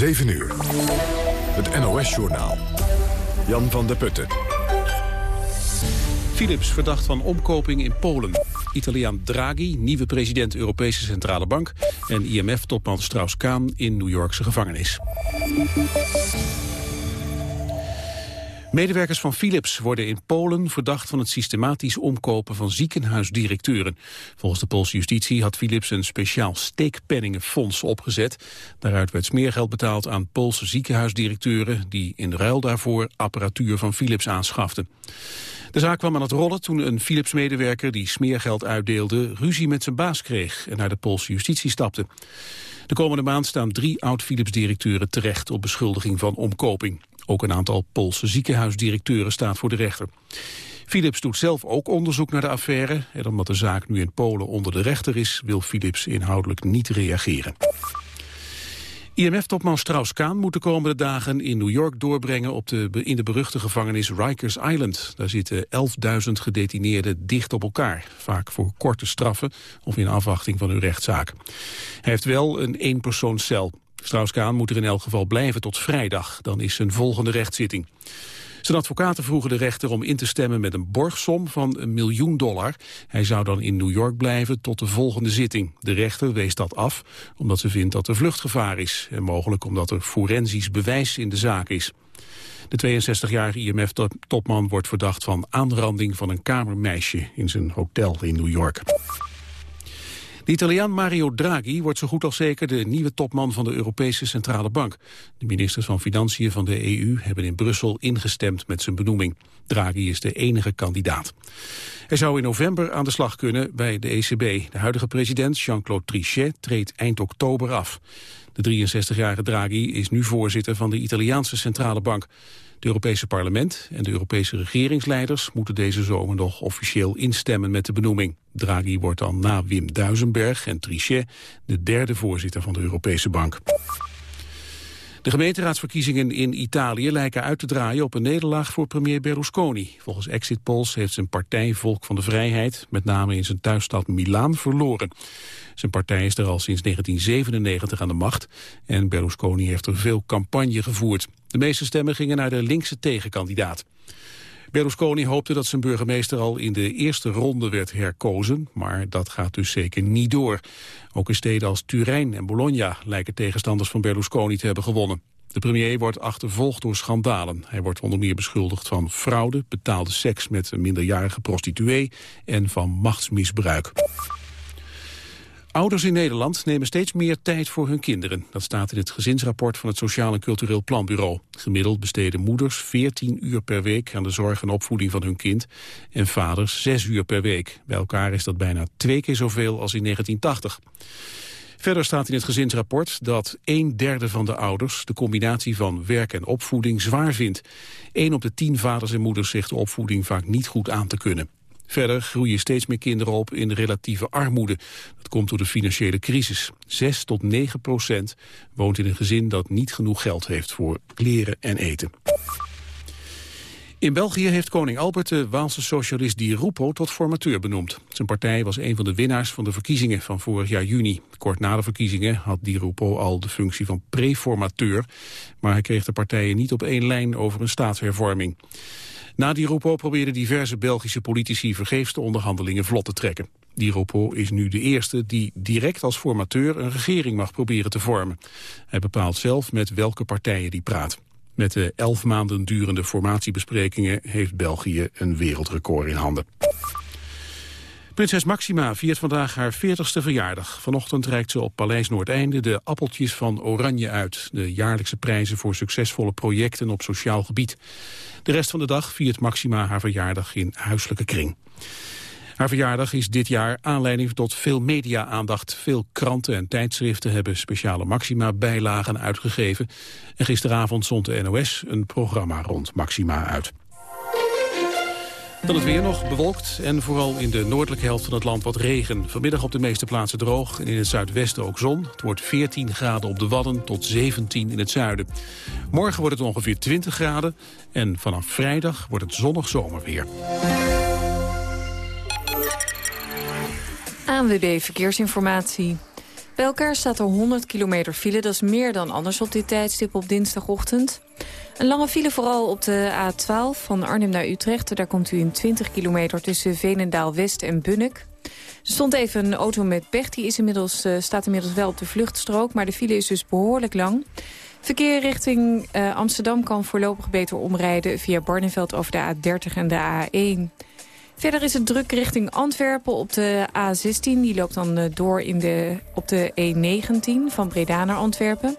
7 uur. Het NOS-journaal. Jan van der Putten. Philips verdacht van omkoping in Polen. Italiaan Draghi, nieuwe president Europese Centrale Bank... en IMF-topman Strauss-Kaan in New Yorkse gevangenis. Medewerkers van Philips worden in Polen verdacht van het systematisch omkopen van ziekenhuisdirecteuren. Volgens de Poolse justitie had Philips een speciaal steekpenningenfonds opgezet. Daaruit werd smeergeld betaald aan Poolse ziekenhuisdirecteuren die in ruil daarvoor apparatuur van Philips aanschaften. De zaak kwam aan het rollen toen een Philips-medewerker die smeergeld uitdeelde ruzie met zijn baas kreeg en naar de Poolse justitie stapte. De komende maand staan drie oud-Philips-directeuren terecht op beschuldiging van omkoping. Ook een aantal Poolse ziekenhuisdirecteuren staat voor de rechter. Philips doet zelf ook onderzoek naar de affaire. En omdat de zaak nu in Polen onder de rechter is... wil Philips inhoudelijk niet reageren. IMF-topman Strauss-Kaan moet de komende dagen in New York doorbrengen op de, in de beruchte gevangenis Rikers Island. Daar zitten 11.000 gedetineerden dicht op elkaar, vaak voor korte straffen of in afwachting van hun rechtszaak. Hij heeft wel een eenpersoonscel. Strauss-Kaan moet er in elk geval blijven tot vrijdag. Dan is zijn volgende rechtszitting. Zijn advocaten vroegen de rechter om in te stemmen met een borgsom van een miljoen dollar. Hij zou dan in New York blijven tot de volgende zitting. De rechter wees dat af omdat ze vindt dat er vluchtgevaar is. En mogelijk omdat er forensisch bewijs in de zaak is. De 62-jarige IMF-topman wordt verdacht van aanranding van een kamermeisje in zijn hotel in New York. De Italiaan Mario Draghi wordt zo goed als zeker de nieuwe topman van de Europese Centrale Bank. De ministers van Financiën van de EU hebben in Brussel ingestemd met zijn benoeming. Draghi is de enige kandidaat. Hij zou in november aan de slag kunnen bij de ECB. De huidige president Jean-Claude Trichet treedt eind oktober af. De 63-jarige Draghi is nu voorzitter van de Italiaanse Centrale Bank. Het Europese parlement en de Europese regeringsleiders moeten deze zomer nog officieel instemmen met de benoeming. Draghi wordt dan na Wim Duisenberg en Trichet de derde voorzitter van de Europese Bank. De gemeenteraadsverkiezingen in Italië lijken uit te draaien op een nederlaag voor premier Berlusconi. Volgens exit polls heeft zijn partij Volk van de Vrijheid, met name in zijn thuisstad Milaan, verloren. Zijn partij is er al sinds 1997 aan de macht en Berlusconi heeft er veel campagne gevoerd. De meeste stemmen gingen naar de linkse tegenkandidaat. Berlusconi hoopte dat zijn burgemeester al in de eerste ronde werd herkozen, maar dat gaat dus zeker niet door. Ook in steden als Turijn en Bologna lijken tegenstanders van Berlusconi te hebben gewonnen. De premier wordt achtervolgd door schandalen. Hij wordt onder meer beschuldigd van fraude, betaalde seks met een minderjarige prostituee en van machtsmisbruik. Ouders in Nederland nemen steeds meer tijd voor hun kinderen. Dat staat in het gezinsrapport van het Sociaal en Cultureel Planbureau. Gemiddeld besteden moeders 14 uur per week aan de zorg en opvoeding van hun kind... en vaders 6 uur per week. Bij elkaar is dat bijna twee keer zoveel als in 1980. Verder staat in het gezinsrapport dat een derde van de ouders de combinatie van werk en opvoeding zwaar vindt. Een op de tien vaders en moeders zegt de opvoeding vaak niet goed aan te kunnen. Verder groeien steeds meer kinderen op in relatieve armoede. Dat komt door de financiële crisis. 6 tot 9 procent woont in een gezin dat niet genoeg geld heeft voor kleren en eten. In België heeft koning Albert de Waalse socialist Di Rupo tot formateur benoemd. Zijn partij was een van de winnaars van de verkiezingen van vorig jaar juni. Kort na de verkiezingen had Di Rupo al de functie van preformateur, maar hij kreeg de partijen niet op één lijn over een staatshervorming. Na Di Rupo probeerden diverse Belgische politici vergeefs de onderhandelingen vlot te trekken. Di Rupo is nu de eerste die direct als formateur een regering mag proberen te vormen. Hij bepaalt zelf met welke partijen die praat. Met de elf maanden durende formatiebesprekingen heeft België een wereldrecord in handen. Prinses Maxima viert vandaag haar 40ste verjaardag. Vanochtend reikt ze op Paleis Noordeinde de appeltjes van Oranje uit. De jaarlijkse prijzen voor succesvolle projecten op sociaal gebied. De rest van de dag viert Maxima haar verjaardag in huiselijke kring. Haar verjaardag is dit jaar aanleiding tot veel media-aandacht. Veel kranten en tijdschriften hebben speciale Maxima-bijlagen uitgegeven. En gisteravond zond de NOS een programma rond Maxima uit. Dan het weer nog bewolkt en vooral in de noordelijke helft van het land wat regen. Vanmiddag op de meeste plaatsen droog en in het zuidwesten ook zon. Het wordt 14 graden op de Wadden tot 17 in het zuiden. Morgen wordt het ongeveer 20 graden en vanaf vrijdag wordt het zonnig zomerweer. ANWB Verkeersinformatie. Bij elkaar staat er 100 kilometer file. Dat is meer dan anders op dit tijdstip op dinsdagochtend. Een lange file vooral op de A12 van Arnhem naar Utrecht. Daar komt u in 20 kilometer tussen Veenendaal-West en Bunnik. Er stond even een auto met pech. Die is inmiddels, uh, staat inmiddels wel op de vluchtstrook. Maar de file is dus behoorlijk lang. Verkeer richting uh, Amsterdam kan voorlopig beter omrijden... via Barneveld over de A30 en de A1. Verder is het druk richting Antwerpen op de A16. Die loopt dan uh, door in de, op de E19 van Breda naar Antwerpen.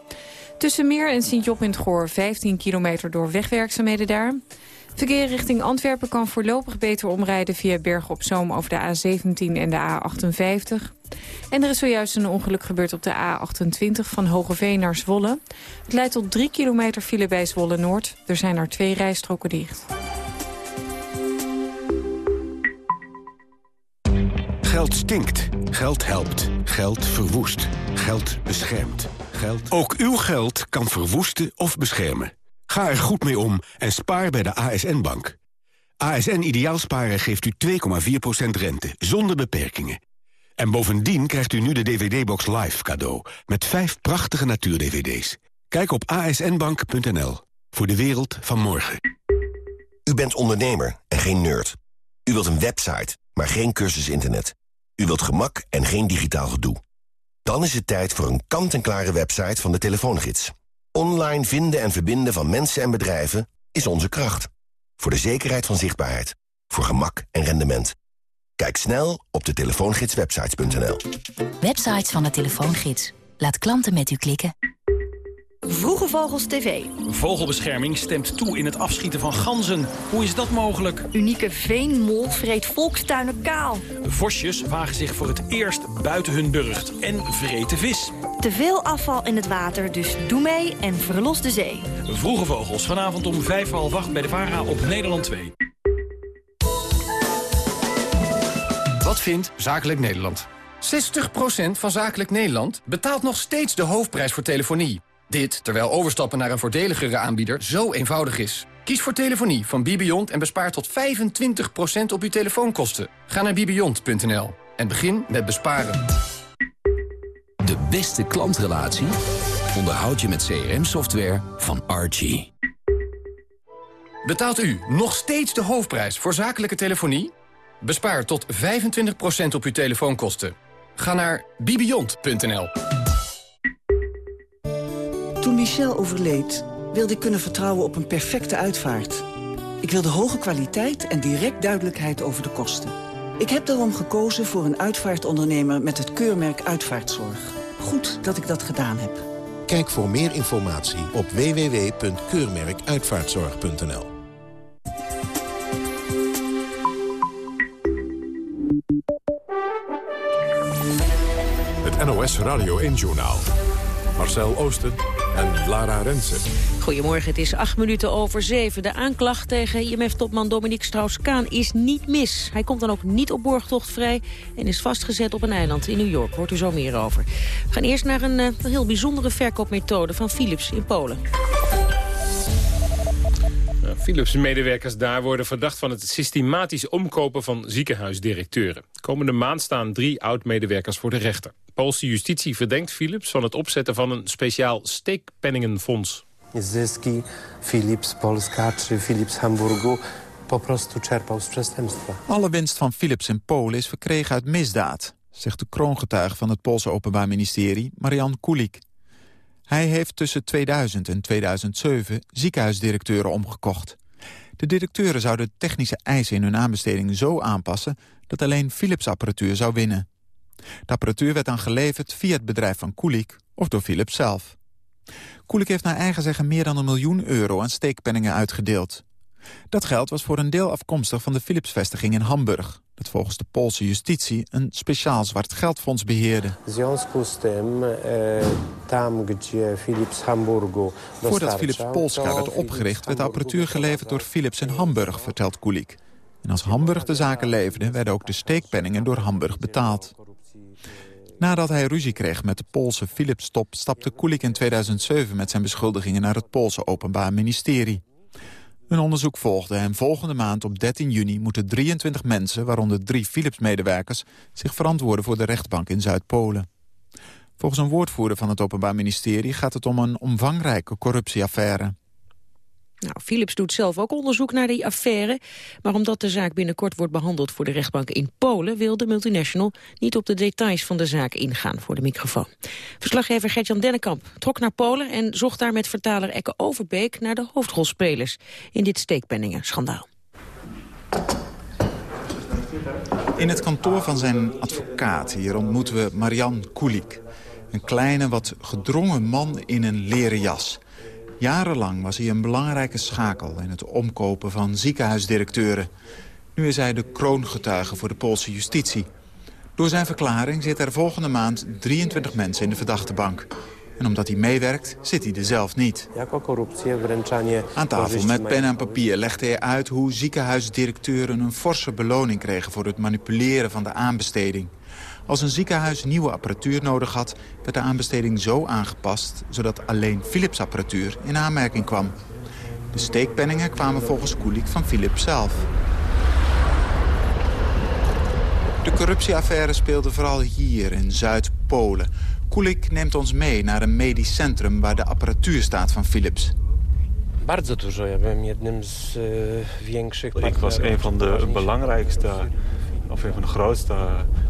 Tussen Meer en Sint-Job in het Goor 15 kilometer door wegwerkzaamheden daar. Verkeer richting Antwerpen kan voorlopig beter omrijden via Bergen op Zoom over de A17 en de A58. En er is zojuist een ongeluk gebeurd op de A28 van Hogeveen naar Zwolle. Het leidt tot 3 kilometer file bij Zwolle Noord. Er zijn er twee rijstroken dicht. Geld stinkt. Geld helpt. Geld verwoest. Geld beschermt. Geld... Ook uw geld kan verwoesten of beschermen. Ga er goed mee om en spaar bij de ASN-bank. ASN Ideaalsparen geeft u 2,4% rente, zonder beperkingen. En bovendien krijgt u nu de DVD-box Live cadeau... met vijf prachtige natuur-DVD's. Kijk op asnbank.nl voor de wereld van morgen. U bent ondernemer en geen nerd. U wilt een website, maar geen cursus internet. U wilt gemak en geen digitaal gedoe. Dan is het tijd voor een kant-en-klare website van de telefoongids. Online vinden en verbinden van mensen en bedrijven is onze kracht. Voor de zekerheid van zichtbaarheid. Voor gemak en rendement. Kijk snel op de telefoongidswebsites.nl. Websites van de telefoongids. Laat klanten met u klikken. Vroege Vogels TV. Vogelbescherming stemt toe in het afschieten van ganzen. Hoe is dat mogelijk? Unieke veenmol vreet volkstuinen kaal. Vosjes wagen zich voor het eerst buiten hun burcht en vreten vis. Te veel afval in het water, dus doe mee en verlos de zee. Vroege Vogels, vanavond om vijf voor half acht bij de VARA op Nederland 2. Wat vindt Zakelijk Nederland? 60% van Zakelijk Nederland betaalt nog steeds de hoofdprijs voor telefonie. Dit terwijl overstappen naar een voordeligere aanbieder zo eenvoudig is. Kies voor telefonie van Bibiont en bespaar tot 25% op uw telefoonkosten. Ga naar bibiont.nl en begin met besparen. De beste klantrelatie onderhoud je met CRM-software van Archie. Betaalt u nog steeds de hoofdprijs voor zakelijke telefonie? Bespaar tot 25% op uw telefoonkosten. Ga naar bibiont.nl. Toen Michel overleed, wilde ik kunnen vertrouwen op een perfecte uitvaart. Ik wilde hoge kwaliteit en direct duidelijkheid over de kosten. Ik heb daarom gekozen voor een uitvaartondernemer met het keurmerk Uitvaartzorg. Goed dat ik dat gedaan heb. Kijk voor meer informatie op www.keurmerkuitvaartzorg.nl Het NOS Radio 1 Journaal. Marcel Oosten en Lara Rensen. Goedemorgen, het is acht minuten over zeven. De aanklacht tegen IMF-topman Dominique Strauss-Kaan is niet mis. Hij komt dan ook niet op borgtocht vrij en is vastgezet op een eiland in New York. Hoort u zo meer over. We gaan eerst naar een, uh, heel bijzondere verkoopmethode van Philips in Polen. Philips-medewerkers daar worden verdacht van het systematisch omkopen van ziekenhuisdirecteuren. Komende maand staan drie oud-medewerkers voor de rechter. Poolse justitie verdenkt Philips van het opzetten van een speciaal steekpenningenfonds. Zyski Philips Polska czy Philips Hamburgu po prostu czerpał z przestępstwa. Alle winst van Philips in Polen is verkregen uit misdaad, zegt de kroongetuige van het Poolse Openbaar Ministerie, Marian Kulik. Hij heeft tussen 2000 en 2007 ziekenhuisdirecteuren omgekocht. De directeuren zouden technische eisen in hun aanbesteding zo aanpassen... dat alleen Philips-apparatuur zou winnen. De apparatuur werd dan geleverd via het bedrijf van Kulik of door Philips zelf. Kulik heeft naar eigen zeggen meer dan een miljoen euro aan steekpenningen uitgedeeld. Dat geld was voor een deel afkomstig van de Philips-vestiging in Hamburg... dat volgens de Poolse justitie een speciaal zwart geldfonds beheerde. Voordat Philips Polska werd opgericht... werd de apparatuur geleverd door Philips in Hamburg, vertelt Kulik. En als Hamburg de zaken leverde... werden ook de steekpenningen door Hamburg betaald. Nadat hij ruzie kreeg met de Poolse Philips-top... stapte Kulik in 2007 met zijn beschuldigingen naar het Poolse Openbaar Ministerie. Een onderzoek volgde en volgende maand op 13 juni moeten 23 mensen, waaronder drie Philips-medewerkers, zich verantwoorden voor de rechtbank in Zuid-Polen. Volgens een woordvoerder van het Openbaar Ministerie gaat het om een omvangrijke corruptieaffaire. Nou, Philips doet zelf ook onderzoek naar die affaire. Maar omdat de zaak binnenkort wordt behandeld voor de rechtbank in Polen... wil de multinational niet op de details van de zaak ingaan voor de microfoon. Verslaggever Gertjan Dennekamp trok naar Polen... en zocht daar met vertaler Ekke Overbeek naar de hoofdrolspelers... in dit steekpenningen-schandaal. In het kantoor van zijn advocaat hier ontmoeten we Marian Kulik. Een kleine, wat gedrongen man in een leren jas... Jarenlang was hij een belangrijke schakel in het omkopen van ziekenhuisdirecteuren. Nu is hij de kroongetuige voor de Poolse justitie. Door zijn verklaring zitten er volgende maand 23 mensen in de verdachtebank. En omdat hij meewerkt, zit hij er zelf niet. Aan tafel met pen en papier legde hij uit hoe ziekenhuisdirecteuren een forse beloning kregen voor het manipuleren van de aanbesteding. Als een ziekenhuis nieuwe apparatuur nodig had... werd de aanbesteding zo aangepast... zodat alleen Philips-apparatuur in aanmerking kwam. De steekpenningen kwamen volgens Kulik van Philips zelf. De corruptieaffaire speelde vooral hier in Zuid-Polen. Kulik neemt ons mee naar een medisch centrum... waar de apparatuur staat van Philips. Bardzo dużo. Ja byłem jednym z większych Ik was een van de belangrijkste, of een van de grootste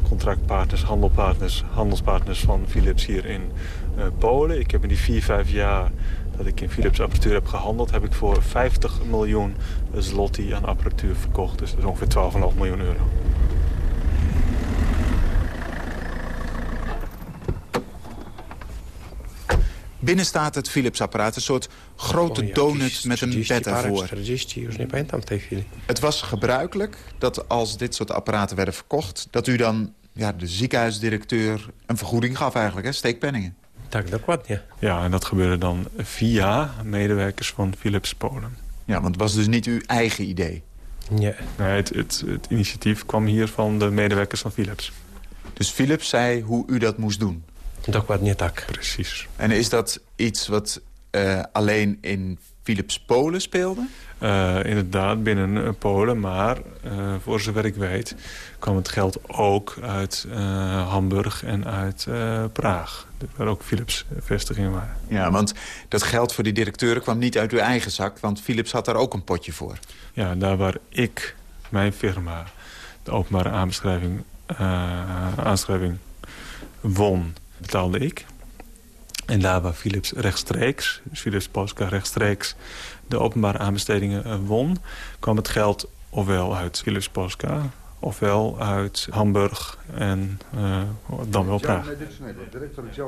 contractpartners, handelpartners, handelspartners van Philips hier in uh, Polen. Ik heb in die vier, vijf jaar dat ik in Philips apparatuur heb gehandeld... heb ik voor 50 miljoen zloty aan apparatuur verkocht. Dus dat is ongeveer 12,5 miljoen euro. Binnen staat het Philips-apparaat, een soort grote donut met een bed ervoor. Het was gebruikelijk dat als dit soort apparaten werden verkocht... dat u dan ja, de ziekenhuisdirecteur een vergoeding gaf eigenlijk, hè? steekpenningen. Dat wat, ja. Ja, en dat gebeurde dan via medewerkers van Philips Polen. Ja, want het was dus niet uw eigen idee? Ja. Nee, het, het, het initiatief kwam hier van de medewerkers van Philips. Dus Philips zei hoe u dat moest doen? Niet tak. Precies. En is dat iets wat uh, alleen in Philips Polen speelde? Uh, inderdaad, binnen uh, Polen. Maar voor zover ik weet kwam het geld ook uit Hamburg en uit Praag. Waar ook Philips vestigingen waren. Ja, want dat geld voor die directeuren kwam niet uit uw eigen zak. Want Philips had daar ook een potje voor. Ja, daar waar ik, mijn firma, de openbare aanbeschrijving, aanschrijving won betaalde ik. En daar waar Philips rechtstreeks, Philips rechtstreeks... de openbare aanbestedingen won, kwam het geld ofwel uit Philips Polska... ofwel uit Hamburg en uh, dan wel Praag.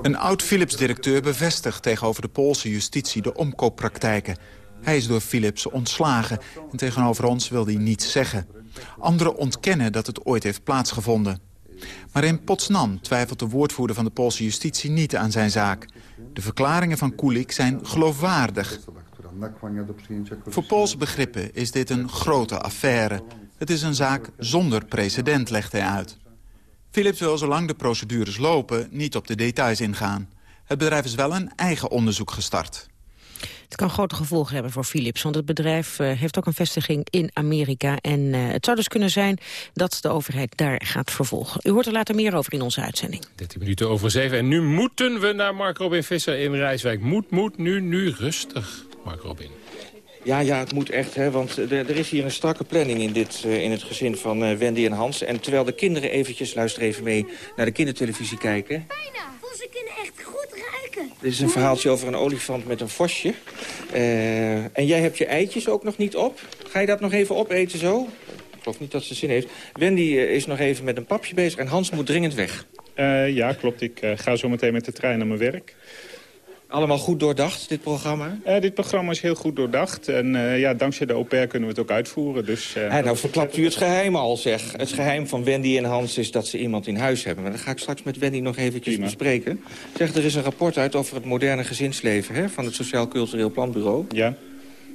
Een oud-Philips-directeur bevestigt tegenover de Poolse justitie... de omkooppraktijken. Hij is door Philips ontslagen en tegenover ons wil hij niets zeggen. Anderen ontkennen dat het ooit heeft plaatsgevonden. Maar in Potsdam twijfelt de woordvoerder van de Poolse justitie niet aan zijn zaak. De verklaringen van Kulik zijn geloofwaardig. Voor Poolse begrippen is dit een grote affaire. Het is een zaak zonder precedent, legt hij uit. Philips wil zolang de procedures lopen niet op de details ingaan. Het bedrijf is wel een eigen onderzoek gestart. Het kan grote gevolgen hebben voor Philips, want het bedrijf uh, heeft ook een vestiging in Amerika. En uh, het zou dus kunnen zijn dat de overheid daar gaat vervolgen. U hoort er later meer over in onze uitzending. 13 minuten over 7 en nu moeten we naar Mark Robin Visser in Rijswijk. Moet, moet, nu, nu, rustig, Mark Robin. Ja, ja, het moet echt, hè, want er, er is hier een strakke planning in, dit, uh, in het gezin van uh, Wendy en Hans. En terwijl de kinderen eventjes, luister even mee, naar de kindertelevisie kijken... Bijna, ze kunnen echt goed Dit is een verhaaltje over een olifant met een vosje. Uh, en jij hebt je eitjes ook nog niet op. Ga je dat nog even opeten zo? Ik geloof niet dat ze zin heeft. Wendy is nog even met een papje bezig en Hans moet dringend weg. ja, klopt. Ik ga zo meteen met de trein naar mijn werk. Allemaal goed doordacht, dit programma? Uh, dit programma is heel goed doordacht. En uh, ja, dankzij de au pair kunnen we het ook uitvoeren. Dus, uh, nou verklapt u het geheim al, zeg. Het geheim van Wendy en Hans is dat ze iemand in huis hebben. Maar dat ga ik straks met Wendy nog eventjes Prima. bespreken. Zeg, er is een rapport uit over het moderne gezinsleven... Hè, van het Sociaal Cultureel Planbureau. Ja.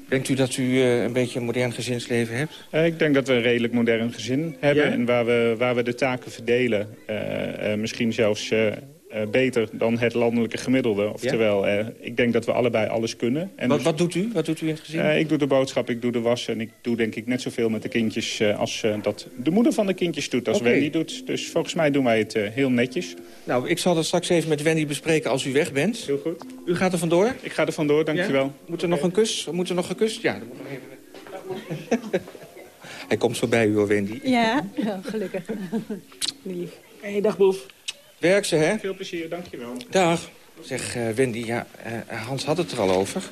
Denkt u dat u een beetje een modern gezinsleven hebt? ik denk dat we een redelijk modern gezin hebben. Ja? En waar we, waar we de taken verdelen, misschien zelfs eh, beter dan het landelijke gemiddelde. Oftewel, eh, ik denk dat we allebei alles kunnen. En wat, dus- wat doet u? Wat doet u in het gezin? ik doe de boodschap, ik doe de was en ik doe denk ik net zoveel met de kindjes... als dat de moeder van de kindjes doet, als okay. Wendy doet. Dus volgens mij doen wij het heel netjes. Nou, ik zal dat straks even met Wendy bespreken als u weg bent. Heel goed. U gaat er vandoor? Ik ga er vandoor, dankjewel. Ja? Moet er nog een kus? Moet er nog gekust? Ja, dan moet nog even... Hij komt zo bij u hoor, Wendy. Ja, ja gelukkig. Lief. Hey, dag Boef. Werk ze, hè? Veel plezier, dankjewel. Dag. Zeg, uh, Wendy, ja, uh, Hans had het er al over.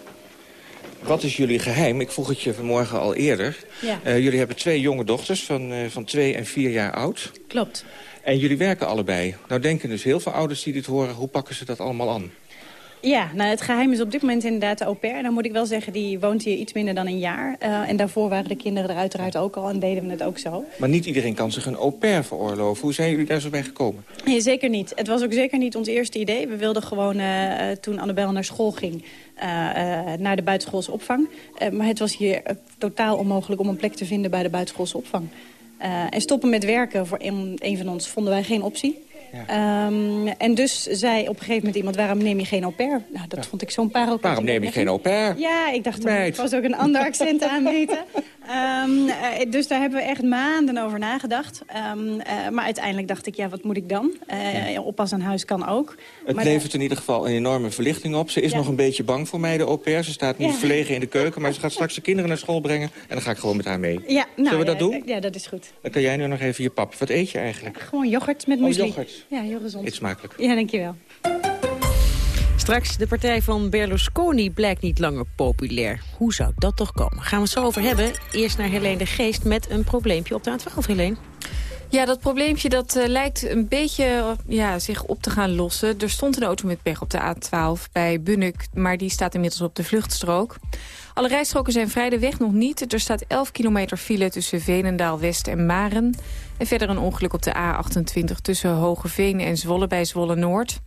Wat is jullie geheim? Ik vroeg het je vanmorgen al eerder. Ja. Uh, jullie hebben twee jonge dochters van, van twee en vier jaar oud. Klopt. En jullie werken allebei. Nou denken dus heel veel ouders die dit horen... hoe pakken ze dat allemaal aan? Ja, nou, het geheim is op dit moment inderdaad de au pair. Dan moet ik wel zeggen, die woont hier iets minder dan een jaar. Uh, en daarvoor waren de kinderen er uiteraard ook al en deden we het ook zo. Maar niet iedereen kan zich een au pair veroorloven. Hoe zijn jullie daar zo bij gekomen? Nee, zeker niet. Het was ook zeker niet ons eerste idee. We wilden gewoon, uh, toen Annabel naar school ging, uh, naar de buitenschoolse opvang. maar het was hier totaal onmogelijk om een plek te vinden bij de buitenschoolse opvang. en stoppen met werken voor een, een van ons vonden wij geen optie. Um, en dus zei op een gegeven moment iemand, waarom neem je geen au pair? Nou, dat vond ik zo'n pareltje. Waarom neem je geen au pair? Ja, ik dacht, er was ook een ander accent aanmeten. Um, uh, dus daar hebben we echt maanden over nagedacht. Um, uh, maar uiteindelijk dacht ik, ja, wat moet ik dan? Uh, ja. Oppas aan huis kan ook. Het maar levert in ieder geval een enorme verlichting op. Ze is ja. nog een beetje bang voor mij, de au pair. Ze staat nu verlegen in de keuken, maar ze gaat straks de kinderen naar school brengen. En dan ga ik gewoon met haar mee. Ja, nou, Zullen we dat doen? Ja, dat is goed. Dan kan jij nu nog even je pap. Wat eet je eigenlijk? Gewoon yoghurt met muesli. Oh, yoghurt. Ja, heel gezond. Eet smakelijk. Ja, dankjewel. Straks, de partij van Berlusconi blijkt niet langer populair. Hoe zou dat toch komen? Gaan we het zo over hebben. Eerst naar Helene de Geest met een probleempje op de A12, Helene. Ja, dat probleempje dat, uh, lijkt een beetje ja, zich op te gaan lossen. Er stond een auto met pech op de A12 bij Bunnik, maar die staat inmiddels op de vluchtstrook. Alle rijstroken zijn vrij, de weg nog niet. Er staat 11 kilometer file tussen Veenendaal West en Maren. En verder een ongeluk op de A28 tussen Hogeveen en Zwolle bij Zwolle Noord.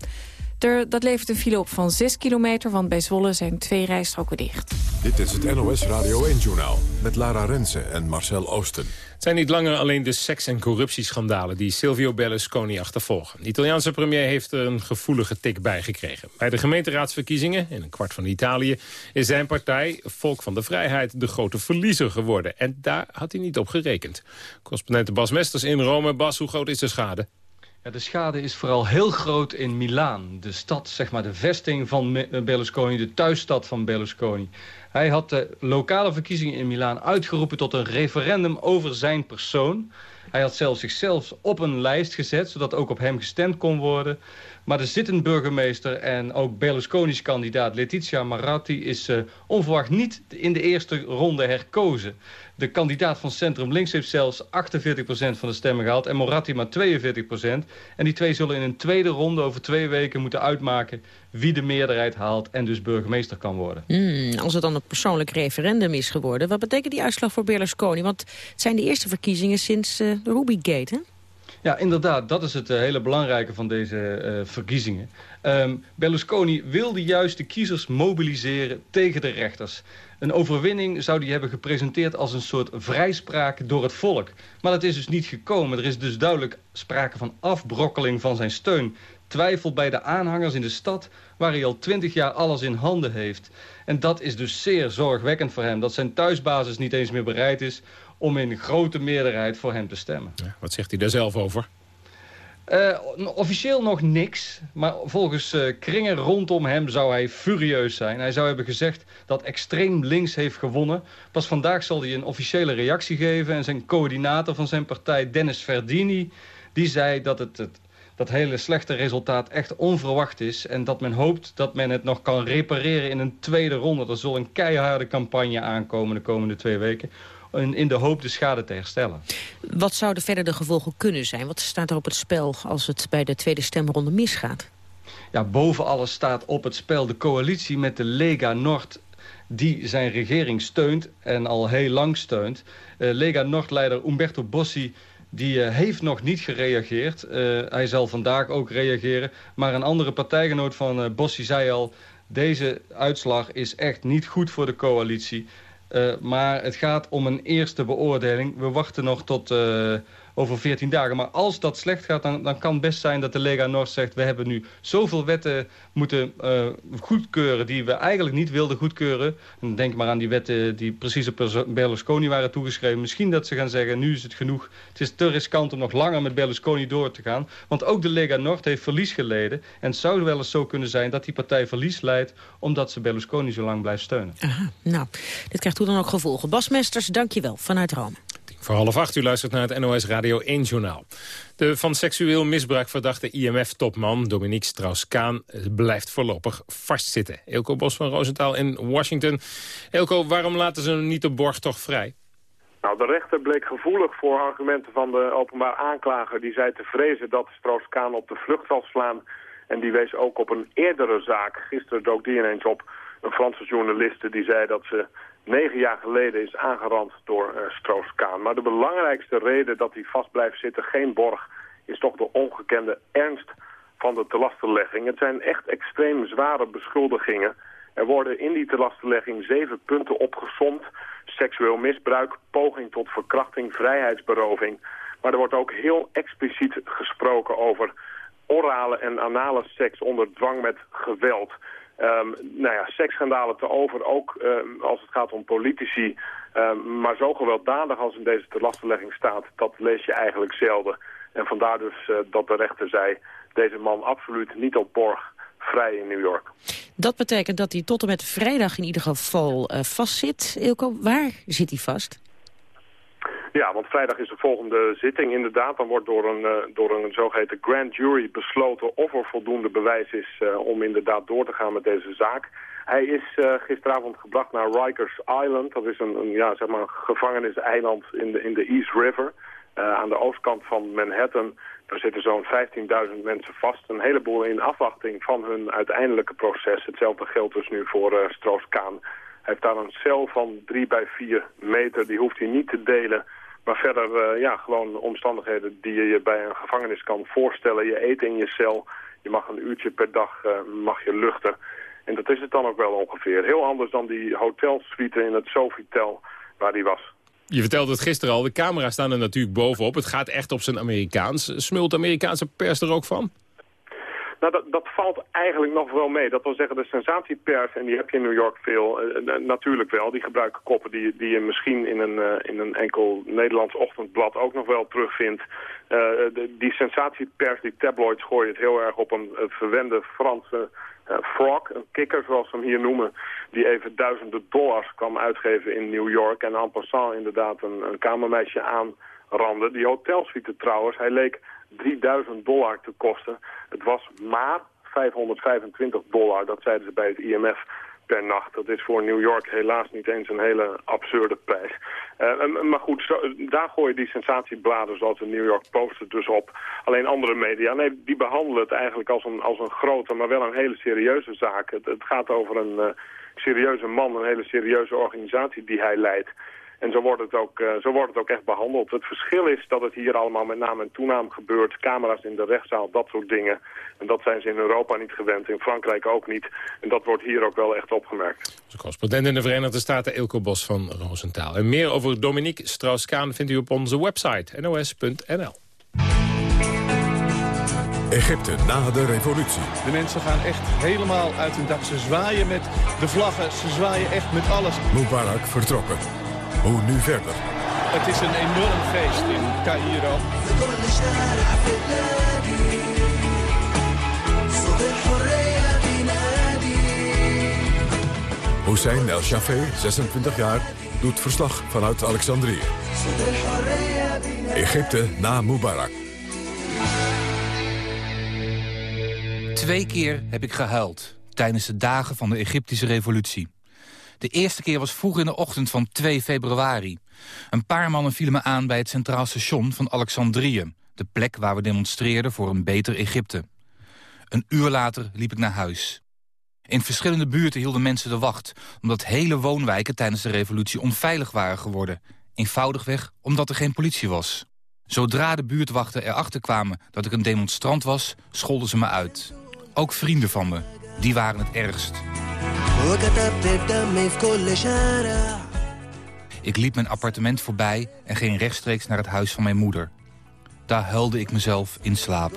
Er, dat levert een file op van 6 kilometer, want bij Zwolle zijn twee rijstroken dicht. Dit is het NOS Radio 1-journaal met Lara Rensen en Marcel Oosten. Het zijn niet langer alleen de seks- en corruptieschandalen die Silvio Berlusconi achtervolgen. De Italiaanse premier heeft er een gevoelige tik bij gekregen. Bij de gemeenteraadsverkiezingen, in een kwart van Italië, is zijn partij, Volk van de Vrijheid, de grote verliezer geworden. En daar had hij niet op gerekend. Correspondent Bas Mesters in Rome. Bas, hoe groot is de schade? De schade is vooral heel groot in Milaan. De stad, zeg maar de vesting van Berlusconi, de thuisstad van Berlusconi. Hij had de lokale verkiezingen in Milaan uitgeroepen tot een referendum over zijn persoon. Hij had zelfs zichzelf op een lijst gezet, zodat ook op hem gestemd kon worden. Maar de zittend burgemeester en ook Berlusconi's kandidaat Letizia Maratti is uh, onverwacht niet in de eerste ronde herkozen. De kandidaat van Centrum Links heeft zelfs 48% van de stemmen gehaald en Moratti maar 42%. En die twee zullen in een tweede ronde over twee weken moeten uitmaken wie de meerderheid haalt en dus burgemeester kan worden. Hmm, als het dan een persoonlijk referendum is geworden, wat betekent die uitslag voor Berlusconi? Want het zijn de eerste verkiezingen sinds uh, de Rubygate, hè? Ja, inderdaad. Dat is het uh, hele belangrijke van deze uh, verkiezingen. Um, Berlusconi wilde juist de kiezers mobiliseren tegen de rechters. Een overwinning zou die hebben gepresenteerd als een soort vrijspraak door het volk. Maar dat is dus niet gekomen. Er is dus duidelijk sprake van afbrokkeling van zijn steun. Twijfel bij de aanhangers in de stad waar hij al twintig jaar alles in handen heeft. En dat is dus zeer zorgwekkend voor hem. Dat zijn thuisbasis niet eens meer bereid is om in grote meerderheid voor hem te stemmen. Ja, wat zegt hij daar zelf over? Uh, officieel nog niks, maar volgens uh, kringen rondom hem zou hij furieus zijn. Hij zou hebben gezegd dat extreem links heeft gewonnen. Pas vandaag zal hij een officiële reactie geven en zijn coördinator van zijn partij, Dennis Verdini, die zei dat het, het dat hele slechte resultaat echt onverwacht is... en dat men hoopt dat men het nog kan repareren in een tweede ronde. Er zal een keiharde campagne aankomen de komende twee weken in de hoop de schade te herstellen. Wat zouden verder de gevolgen kunnen zijn? Wat staat er op het spel als het bij de tweede stemronde misgaat? Ja, boven alles staat op het spel de coalitie met de Lega Nord die zijn regering steunt en al heel lang steunt. Uh, Lega Nord-leider Umberto Bossi die uh, heeft nog niet gereageerd. Uh, hij zal vandaag ook reageren. Maar een andere partijgenoot van Bossi zei al... deze uitslag is echt niet goed voor de coalitie. Maar het gaat om een eerste beoordeling. We wachten nog tot over 14 dagen. Maar als dat slecht gaat, dan, dan kan best zijn dat de Lega Nord zegt... we hebben nu zoveel wetten moeten uh, goedkeuren die we eigenlijk niet wilden goedkeuren. En denk maar aan die wetten die precies op Berlusconi waren toegeschreven. Misschien dat ze gaan zeggen, nu is het genoeg. Het is te riskant om nog langer met Berlusconi door te gaan. Want ook de Lega Nord heeft verlies geleden. En het zou wel eens zo kunnen zijn dat die partij verlies leidt... omdat ze Berlusconi zo lang blijft steunen. Aha, nou, dit krijgt hoe dan ook gevolgen. Basmesters, dank je wel vanuit Rome. Voor half acht, u luistert naar het NOS Radio 1-journaal. De van seksueel misbruik verdachte IMF-topman Dominique Strauss-Kaan blijft voorlopig vastzitten. Elko Bos van Roosentaal in Washington. Elko, waarom laten ze hem niet op borg toch vrij? Nou, de rechter bleek gevoelig voor argumenten van de openbaar aanklager. Die zei te vrezen dat Strauss-Kaan op de vlucht zal slaan. En die wees ook op een eerdere zaak. Gisteren dook die ineens op. Een Franse journaliste die zei dat ze negen jaar geleden is aangerand door uh, Stroos-Kaan. Maar de belangrijkste reden dat hij vast blijft zitten, geen borg, is toch de ongekende ernst van de telastenlegging. Het zijn echt extreem zware beschuldigingen. Er worden in die telastenlegging zeven punten opgesomd. Seksueel misbruik, poging tot verkrachting, vrijheidsberoving. Maar er wordt ook heel expliciet gesproken over orale en anale seks onder dwang met geweld. Um, nou ja, seksschandalen te over, ook um, als het gaat om politici. Um, maar zo gewelddadig als in deze telastenlegging staat, dat lees je eigenlijk zelden. En vandaar dus uh, dat de rechter zei, deze man absoluut niet op borg vrij in New York. Dat betekent dat hij tot en met vrijdag in ieder geval uh, vastzit. Ilko, waar zit hij vast? Ja, want vrijdag is de volgende zitting inderdaad. Dan wordt door een, uh, door een zogeheten grand jury besloten of er voldoende bewijs is uh, om inderdaad door te gaan met deze zaak. Hij is uh, gisteravond gebracht naar Rikers Island. Dat is een, ja, zeg maar gevangeniseiland in de, in de East River. aan de oostkant van Manhattan. Daar zitten zo'n 15.000 mensen vast. Een heleboel in afwachting van hun uiteindelijke proces. Hetzelfde geldt dus nu voor uh, Stroos-Kaan. Hij heeft daar een cel van 3 bij 4 meter. Die hoeft hij niet te delen maar verder, uh, ja, gewoon omstandigheden die je je bij een gevangenis kan voorstellen. Je eet in je cel, je mag een uurtje per dag uh, mag je luchten. En dat is het dan ook wel ongeveer. Heel anders dan die hotelsuite in het Sofitel waar die was. Je vertelde het gisteren al, de camera's staan er natuurlijk bovenop. Het gaat echt op zijn Amerikaans. Smult Amerikaanse pers er ook van? Nou, dat, dat valt eigenlijk nog wel mee. Dat wil zeggen, de sensatiepers, en die heb je in New York veel, uh, natuurlijk wel. Die gebruiken koppen die, die je misschien in een, uh, in een enkel Nederlands ochtendblad ook nog wel terugvindt. Die sensatiepers, die tabloids, gooien het heel erg op een verwende Franse frog, een kikker zoals ze hem hier noemen, die even duizenden dollars kwam uitgeven in New York. En en passant inderdaad een, een kamermeisje aanranden. Die hotelsuite trouwens, hij leek 3000 dollar te kosten. Het was maar 525 dollar, dat zeiden ze bij het IMF per nacht. Dat is voor New York helaas niet eens een hele absurde prijs. Uh, maar goed, zo, daar gooien die sensatiebladen zoals de New York Post dus op. Alleen andere media, nee, die behandelen het eigenlijk als een, als een grote, maar wel een hele serieuze zaak. Het, gaat over een uh, serieuze man, een hele serieuze organisatie die hij leidt. En zo wordt, het ook, uh, zo wordt het ook echt behandeld. Het verschil is dat het hier allemaal met naam en toenaam gebeurt. Camera's in de rechtszaal, dat soort dingen. En dat zijn ze in Europa niet gewend, in Frankrijk ook niet. En dat wordt hier ook wel echt opgemerkt. Onze correspondent in de Verenigde Staten, Ilko Bos van Roosentaal. En meer over Dominique Strauss-Kaan vindt u op onze website nos.nl. Egypte na de revolutie. De mensen gaan echt helemaal uit hun dak. Ze zwaaien met de vlaggen, ze zwaaien echt met alles. Mubarak vertrokken. Hoe nu verder? Het is een enorm feest in Cairo. Hussein El Shafé, 26 jaar, doet verslag vanuit Alexandrië. Egypte na Mubarak. Twee keer heb ik gehuild tijdens de dagen van de Egyptische revolutie. De eerste keer was vroeg in de ochtend van 2 februari. Een paar mannen vielen me aan bij het Centraal Station van Alexandrië... de plek waar we demonstreerden voor een beter Egypte. Een uur later liep ik naar huis. In verschillende buurten hielden mensen de wacht... omdat hele woonwijken tijdens de revolutie onveilig waren geworden. Eenvoudigweg omdat er geen politie was. Zodra de buurtwachten erachter kwamen dat ik een demonstrant was... scholden ze me uit. Ook vrienden van me, die waren het ergst. Ik liep mijn appartement voorbij en ging rechtstreeks naar het huis van mijn moeder. daar huilde ik mezelf in slaap.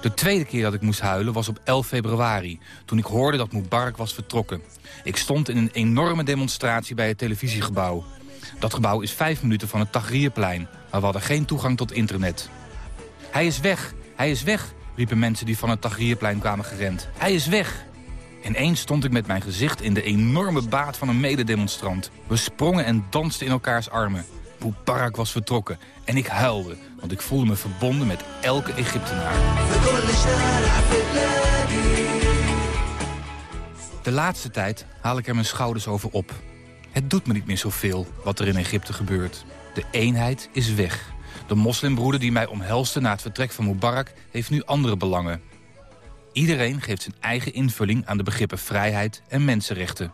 De tweede keer dat ik moest huilen was op 11 februari... toen ik hoorde dat Mubarak was vertrokken. Ik stond in een enorme demonstratie bij het televisiegebouw. Dat gebouw is vijf minuten van het Tahrirplein... maar we hadden geen toegang tot internet. Hij is weg, hij is weg, riepen mensen die van het Tahrirplein kwamen gerend. Hij is weg! Ineens stond ik met mijn gezicht in de enorme baat van een mededemonstrant. We sprongen en dansten in elkaars armen. Mubarak was vertrokken en ik huilde, want ik voelde me verbonden met elke Egyptenaar. De laatste tijd haal ik er mijn schouders over op. Het doet me niet meer zoveel wat er in Egypte gebeurt. De eenheid is weg. De moslimbroeder die mij omhelste na het vertrek van Mubarak... heeft nu andere belangen. Iedereen geeft zijn eigen invulling aan de begrippen vrijheid en mensenrechten.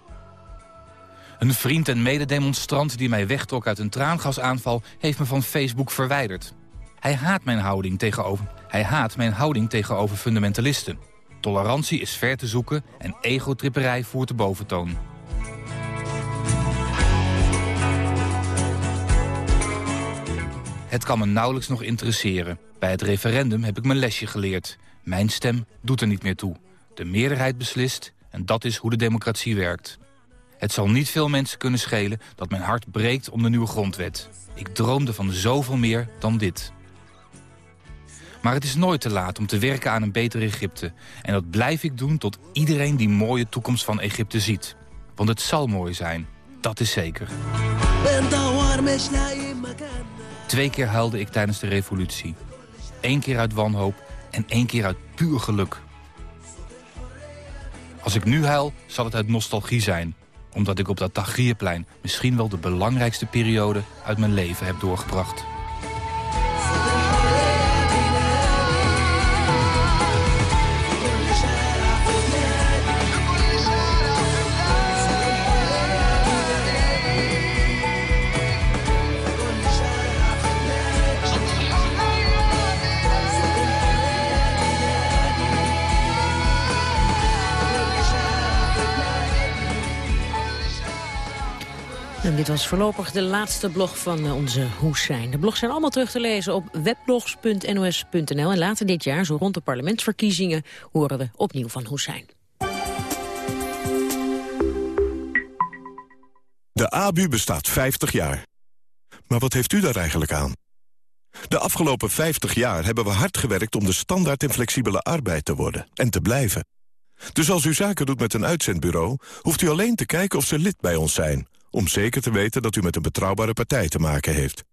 Een vriend en mededemonstrant die mij wegtrok uit een traangasaanval... heeft me van Facebook verwijderd. Hij haat mijn houding tegenover, hij haat mijn houding tegenover fundamentalisten. Tolerantie is ver te zoeken en egotripperij voert de boventoon. Het kan me nauwelijks nog interesseren. Bij het referendum heb ik mijn lesje geleerd. Mijn stem doet er niet meer toe. De meerderheid beslist en dat is hoe de democratie werkt. Het zal niet veel mensen kunnen schelen dat mijn hart breekt om de nieuwe grondwet. Ik droomde van zoveel meer dan dit. Maar het is nooit te laat om te werken aan een beter Egypte. En dat blijf ik doen tot iedereen die mooie toekomst van Egypte ziet. Want het zal mooi zijn, dat is zeker. Twee keer huilde ik tijdens de revolutie. Eén keer uit wanhoop en één keer uit puur geluk. Als ik nu huil, zal het uit nostalgie zijn. Omdat ik op dat Tahrirplein misschien wel de belangrijkste periode uit mijn leven heb doorgebracht. Dit was voorlopig de laatste blog van eh, onze Hoesijn. De blogs zijn allemaal terug te lezen op webblogs.nos.nl. En later dit jaar, zo rond de parlementsverkiezingen, horen we opnieuw van Hoesijn. De ABU bestaat 50 jaar. Maar wat heeft u daar eigenlijk aan? De afgelopen 50 jaar hebben we hard gewerkt om de standaard in flexibele arbeid te worden en te blijven. Dus als u zaken doet met een uitzendbureau, hoeft u alleen te kijken of ze lid bij ons zijn om zeker te weten dat u met een betrouwbare partij te maken heeft.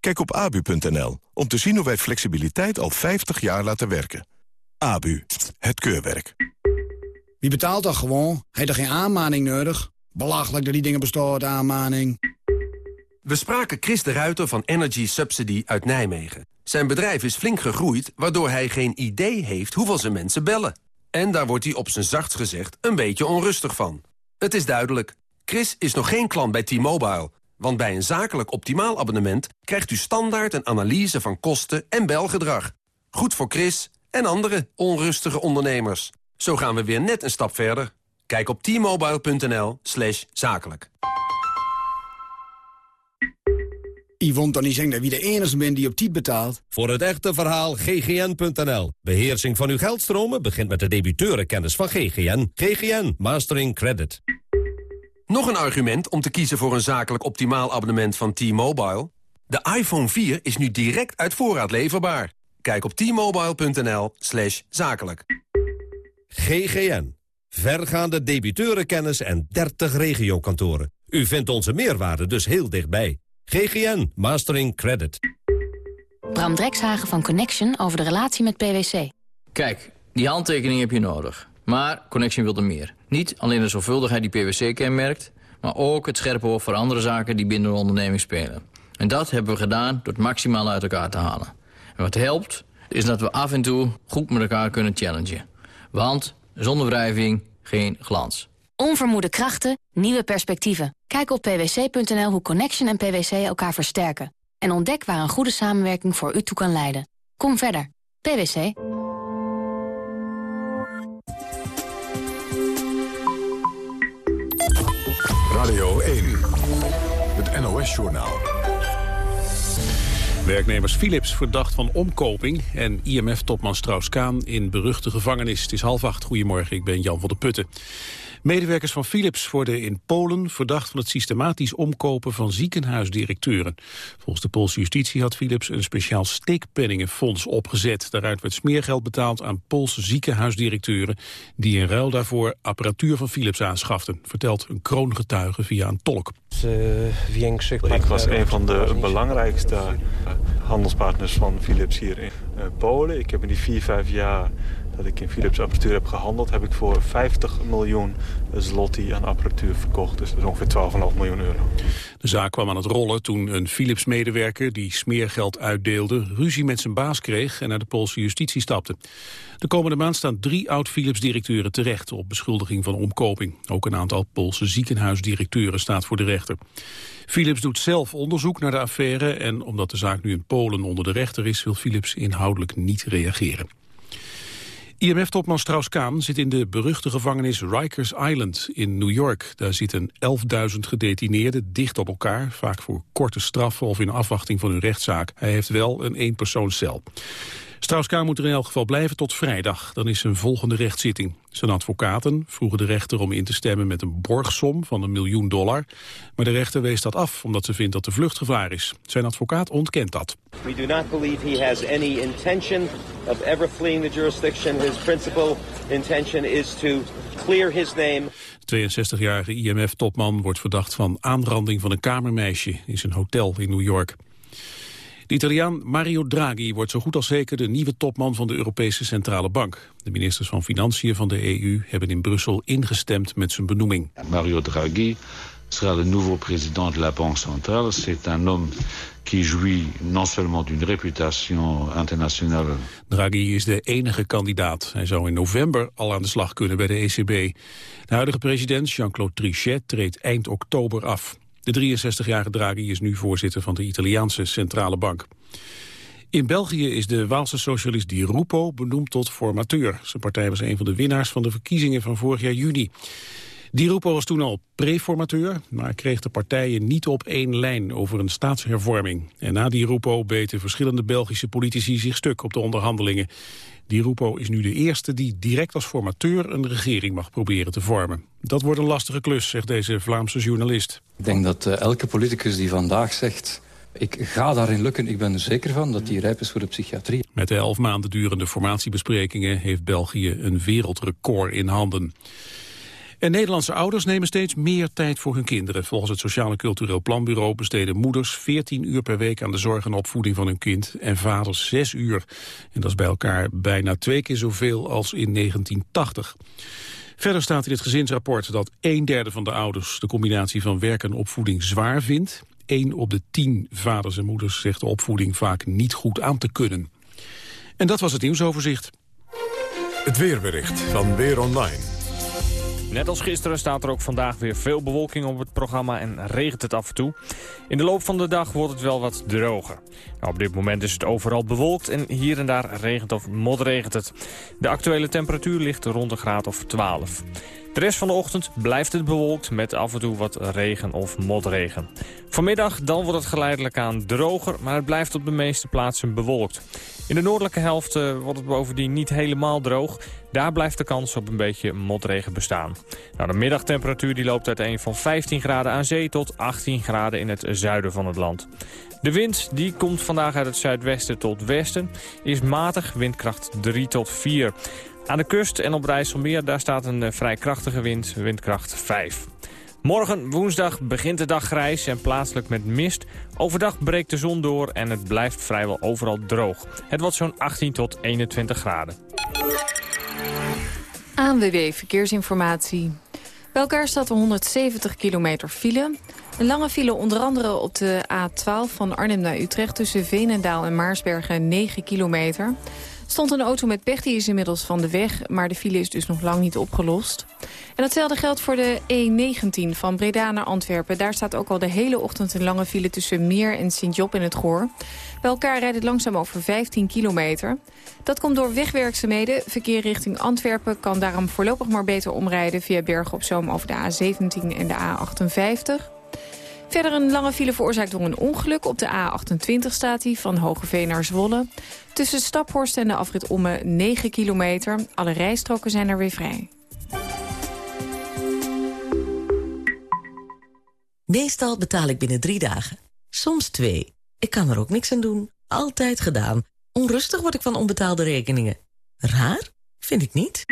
Kijk op abu.nl om te zien hoe wij flexibiliteit al 50 jaar laten werken. ABU, het keurwerk. Wie betaalt dat gewoon? Heeft er geen aanmaning nodig? Belachelijk dat die dingen bestaan, aanmaning. We spraken Chris de Ruiter van Energy Subsidy uit Nijmegen. Zijn bedrijf is flink gegroeid, waardoor hij geen idee heeft hoeveel zijn mensen bellen. En daar wordt hij op zijn zachtst gezegd een beetje onrustig van. Het is duidelijk. Chris is nog geen klant bij T-Mobile. Want bij een zakelijk optimaal abonnement krijgt u standaard een analyse van kosten en belgedrag. Goed voor Chris en andere onrustige ondernemers. Zo gaan we weer net een stap verder. Kijk op t-mobile.nl slash zakelijk. Yvonne dan niet zeggen dat wie de enige bent die op tijd betaalt. Voor het echte verhaal ggn.nl. Beheersing van uw geldstromen begint met de debiteurenkennis van GGN. GGN Mastering Credit. Nog een argument om te kiezen voor een zakelijk optimaal abonnement van T-Mobile? De iPhone 4 is nu direct uit voorraad leverbaar. Kijk op t-mobile.nl slash zakelijk. GGN. Vergaande debiteurenkennis en 30 regiokantoren. U vindt onze meerwaarde dus heel dichtbij. GGN Mastering Credit. Bram Drekshagen van Connection over de relatie met PwC. Kijk, die handtekening heb je nodig. Maar Connection wil er meer. Niet alleen de zorgvuldigheid die PwC kenmerkt... maar ook het scherpe oog voor andere zaken die binnen de onderneming spelen. En dat hebben we gedaan door het maximaal uit elkaar te halen. En wat helpt, is dat we af en toe goed met elkaar kunnen challengen. Want zonder wrijving geen glans. Onvermoede krachten, nieuwe perspectieven. Kijk op pwc.nl hoe Connection en PwC elkaar versterken. En ontdek waar een goede samenwerking voor u toe kan leiden. Kom verder. PwC. Werknemers Philips verdacht van omkoping en IMF-topman Strauss-Kaan in beruchte gevangenis. Het is half acht. Goedemorgen, ik ben Jan van der Putten. Medewerkers van Philips worden in Polen verdacht van het systematisch omkopen van ziekenhuisdirecteuren. Volgens de Poolse justitie had Philips een speciaal steekpenningenfonds opgezet. Daaruit werd smeergeld betaald aan Poolse ziekenhuisdirecteuren die in ruil daarvoor apparatuur van Philips aanschaften, vertelt een kroongetuige via een tolk. Ik was een van de belangrijkste handelspartners van Philips hier in eh, Polen. Ik heb in die vier, vijf jaar dat ik in Philips apparatuur heb gehandeld... heb ik voor 50 miljoen zloty aan apparatuur verkocht. Dus dat is ongeveer 12,5 miljoen euro. De zaak kwam aan het rollen toen een Philips-medewerker... die smeergeld uitdeelde, ruzie met zijn baas kreeg... en naar de Poolse justitie stapte. De komende maand staan drie oud-Philips-directeuren terecht... op beschuldiging van omkoping. Ook een aantal Poolse ziekenhuisdirecteuren staat voor de rechter. Philips doet zelf onderzoek naar de affaire... en omdat de zaak nu in Polen onder de rechter is... wil Philips inhoudelijk niet reageren. IMF-topman Strauss-Kaan zit in de beruchte gevangenis Rikers Island in New York. Daar zitten 11.000 gedetineerden dicht op elkaar, vaak voor korte straffen of in afwachting van hun rechtszaak. Hij heeft wel een eenpersoonscel. Strauss-Kaan moet er in elk geval blijven tot vrijdag. Dan is zijn volgende rechtszitting. Zijn advocaten vroegen de rechter om in te stemmen met een borgsom van een miljoen dollar. Maar de rechter wees dat af omdat ze vindt dat de vlucht gevaar is. Zijn advocaat ontkent dat. We do not believe he has any intention of ever fleeing the jurisdiction. His principal intention is to clear his name. 62-jarige IMF-topman wordt verdacht van aanranding van een kamermeisje in zijn hotel in New York. De Italiaan Mario Draghi wordt zo goed als zeker de nieuwe topman van de Europese Centrale Bank. De ministers van Financiën van de EU hebben in Brussel ingestemd met zijn benoeming. Mario Draghi sera le nouveau président de la Banque centrale. C'est un homme qui jouit non seulement d'une réputation internationale. Draghi is de enige kandidaat. Hij zou in november al aan de slag kunnen bij de ECB. De huidige president Jean-Claude Trichet treedt eind oktober af. De 63-jarige Draghi is nu voorzitter van de Italiaanse Centrale Bank. In België is de Waalse socialist Di Rupo benoemd tot formateur. Zijn partij was een van de winnaars van de verkiezingen van vorig jaar juni. Di Rupo was toen al preformateur, maar kreeg de partijen niet op één lijn over een staatshervorming. En na Di Rupo beten verschillende Belgische politici zich stuk op de onderhandelingen. Di Rupo is nu de eerste die direct als formateur een regering mag proberen te vormen. Dat wordt een lastige klus, zegt deze Vlaamse journalist. Ik denk dat uh, elke politicus die vandaag zegt... ik ga daarin lukken, ik ben er zeker van dat die rijp is voor de psychiatrie. Met de elf maanden durende formatiebesprekingen... heeft België een wereldrecord in handen. En Nederlandse ouders nemen steeds meer tijd voor hun kinderen. Volgens het Sociaal en Cultureel Planbureau besteden moeders 14 uur per week aan de zorg en opvoeding van hun kind en vaders 6 uur. En dat is bij elkaar bijna twee keer zoveel als in 1980. Verder staat in het gezinsrapport dat een derde van de ouders de combinatie van werk en opvoeding zwaar vindt. 1 op de 10 vaders en moeders zegt de opvoeding vaak niet goed aan te kunnen. En dat was het nieuwsoverzicht. Het weerbericht van Weer Online. Net als gisteren staat er ook vandaag weer veel bewolking op het programma en regent het af en toe. In de loop van de dag wordt het wel wat droger. Nou, op dit moment is het overal bewolkt en hier en daar regent of modregent het. De actuele temperatuur ligt rond een graad of 12. De rest van de ochtend blijft het bewolkt met af en toe wat regen of motregen. Vanmiddag dan wordt het geleidelijk aan droger, maar het blijft op de meeste plaatsen bewolkt. In de noordelijke helft uh, wordt het bovendien niet helemaal droog. Daar blijft de kans op een beetje motregen bestaan. Nou, de middagtemperatuur die loopt uiteen van 15 graden aan zee tot 18 graden in het zuiden van het land. De wind die komt vandaag uit het zuidwesten tot westen. Is matig, windkracht 3 tot 4. Aan de kust en op Rijsselmeer daar staat een eh, vrij krachtige wind, windkracht 5. Morgen woensdag begint de dag grijs en plaatselijk met mist. Overdag breekt de zon door en het blijft vrijwel overal droog. Het wordt zo'n 18 tot 21 graden. ANWB Verkeersinformatie. Bij elkaar staat er 170 kilometer file. Een lange file onder andere op de A12 van Arnhem naar Utrecht... tussen Veenendaal en Maarsbergen 9 kilometer stond een auto met pech, die is inmiddels van de weg... maar de file is dus nog lang niet opgelost. En hetzelfde geldt voor de E19 van Breda naar Antwerpen. Daar staat ook al de hele ochtend een lange file tussen Meer en Sint-Job in het Goor. Bij elkaar rijdt het langzaam over 15 kilometer. Dat komt door wegwerkzaamheden. Verkeer richting Antwerpen kan daarom voorlopig maar beter omrijden... via Bergen op Zoom over de A17 en de A58... Verder een lange file veroorzaakt door een ongeluk. Op de A28 staat hij, van Hogeveen naar Zwolle. Tussen Staphorst en de afrit Omme 9 kilometer. Alle rijstroken zijn er weer vrij. Meestal betaal ik binnen drie dagen. Soms twee. Ik kan er ook niks aan doen. Altijd gedaan. Onrustig word ik van onbetaalde rekeningen. Raar? Vind ik niet.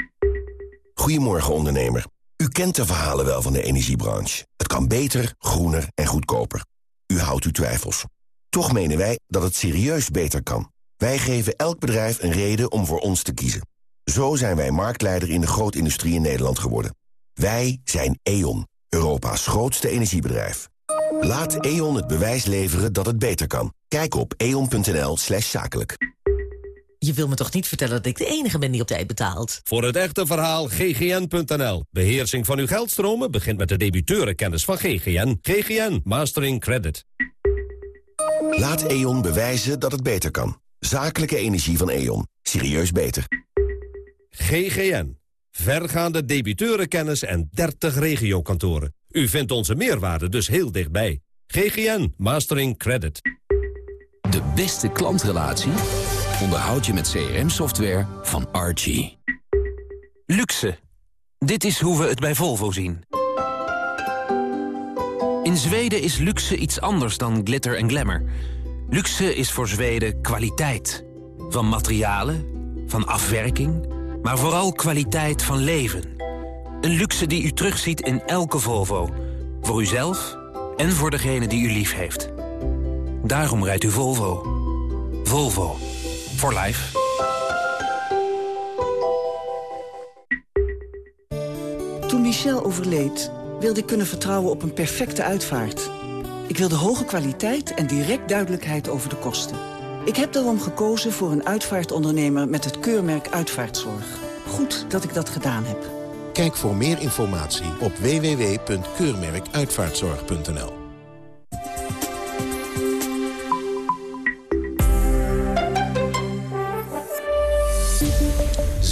Goedemorgen ondernemer. U kent de verhalen wel van de energiebranche. Het kan beter, groener en goedkoper. U houdt uw twijfels. Toch menen wij dat het serieus beter kan. Wij geven elk bedrijf een reden om voor ons te kiezen. Zo zijn wij marktleider in de grootindustrie in Nederland geworden. Wij zijn E.ON, Europa's grootste energiebedrijf. Laat E.ON het bewijs leveren dat het beter kan. Kijk op eon.nl slash zakelijk. Je wil me toch niet vertellen dat ik de enige ben die op tijd betaalt? Voor het echte verhaal ggn.nl. Beheersing van uw geldstromen begint met de debiteurenkennis van GGN. GGN Mastering Credit. Laat E.ON bewijzen dat het beter kan. Zakelijke energie van E.ON. Serieus beter. GGN. Vergaande debiteurenkennis en 30 regiokantoren. U vindt onze meerwaarde dus heel dichtbij. GGN Mastering Credit. De beste klantrelatie onderhoud je met CRM-software van Archie. Luxe. Dit is hoe we het bij Volvo zien. In Zweden is luxe iets anders dan glitter en glamour. Luxe is voor Zweden kwaliteit. Van materialen, van afwerking, maar vooral kwaliteit van leven. Een luxe die u terugziet in elke Volvo. Voor uzelf en voor degene die u lief heeft. Daarom rijdt u Volvo. Volvo. For life. Toen Michel overleed, wilde ik kunnen vertrouwen op een perfecte uitvaart. Ik wilde hoge kwaliteit en direct duidelijkheid over de kosten. Ik heb daarom gekozen voor een uitvaartondernemer met het keurmerk Uitvaartzorg. Goed dat ik dat gedaan heb. Kijk voor meer informatie op www.keurmerkuitvaartzorg.nl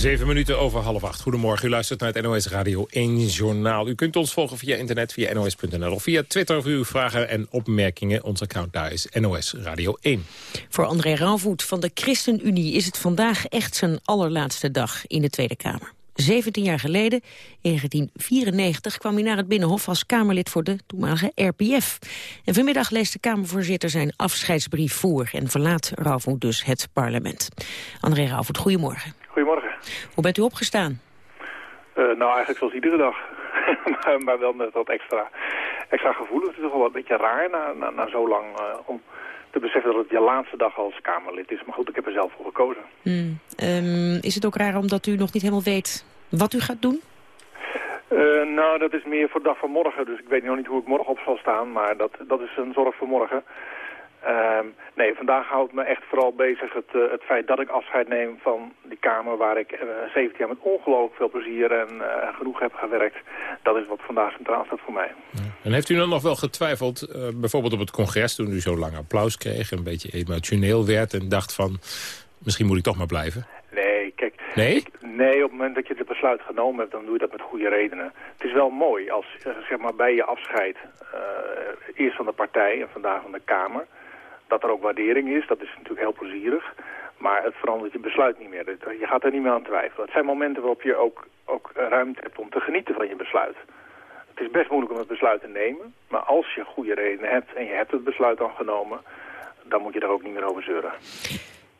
Zeven minuten over half acht. Goedemorgen, u luistert naar het NOS Radio 1 Journaal. U kunt ons volgen via internet, via nos.nl of via Twitter voor uw vragen en opmerkingen. Ons account daar is NOS Radio 1. Voor André Rauwvoet van de ChristenUnie is het vandaag echt zijn allerlaatste dag in de Tweede Kamer. 17 jaar geleden, in 1994, kwam hij naar het Binnenhof als Kamerlid voor de toenmalige RPF. En vanmiddag leest de Kamervoorzitter zijn afscheidsbrief voor en verlaat Rauwvoet dus het parlement. André Rauwvoet, goedemorgen. Hoe bent u opgestaan? Uh, nou, eigenlijk zoals iedere dag. maar, maar, wel met wat extra, extra gevoel. Het is toch wel een beetje raar na, na, na zo lang uh, om te beseffen dat het je laatste dag als Kamerlid is. Maar goed, ik heb er zelf voor gekozen. Hmm. Um, is het ook raar omdat u nog niet helemaal weet wat u gaat doen? Uh, nou, dat is meer voor de dag van morgen. Dus ik weet nog niet hoe ik morgen op zal staan. Maar dat, dat is een zorg voor morgen. Uh, nee, vandaag houdt me echt vooral bezig het, uh, het feit dat ik afscheid neem van die Kamer... waar ik uh, 17 jaar met ongelooflijk veel plezier en uh, genoeg heb gewerkt. Dat is wat vandaag centraal staat voor mij. Ja. En heeft u dan nog wel getwijfeld, bijvoorbeeld op het congres... toen u zo lang applaus kreeg, een beetje emotioneel werd... en dacht van, misschien moet ik toch maar blijven? Nee, kijk... Nee? Ik, nee, op het moment dat je het besluit genomen hebt, dan doe je dat met goede redenen. Het is wel mooi als, zeg maar, bij je afscheid... eerst van de partij en vandaag van de Kamer dat er ook waardering is, dat is natuurlijk heel plezierig. Maar het verandert je besluit niet meer. Je gaat er niet meer aan twijfelen. Het zijn momenten waarop je ook, ook ruimte hebt om te genieten van je besluit. Het is best moeilijk om het besluit te nemen. Maar als je goede redenen hebt en je hebt het besluit dan genomen... dan moet je daar ook niet meer over zeuren.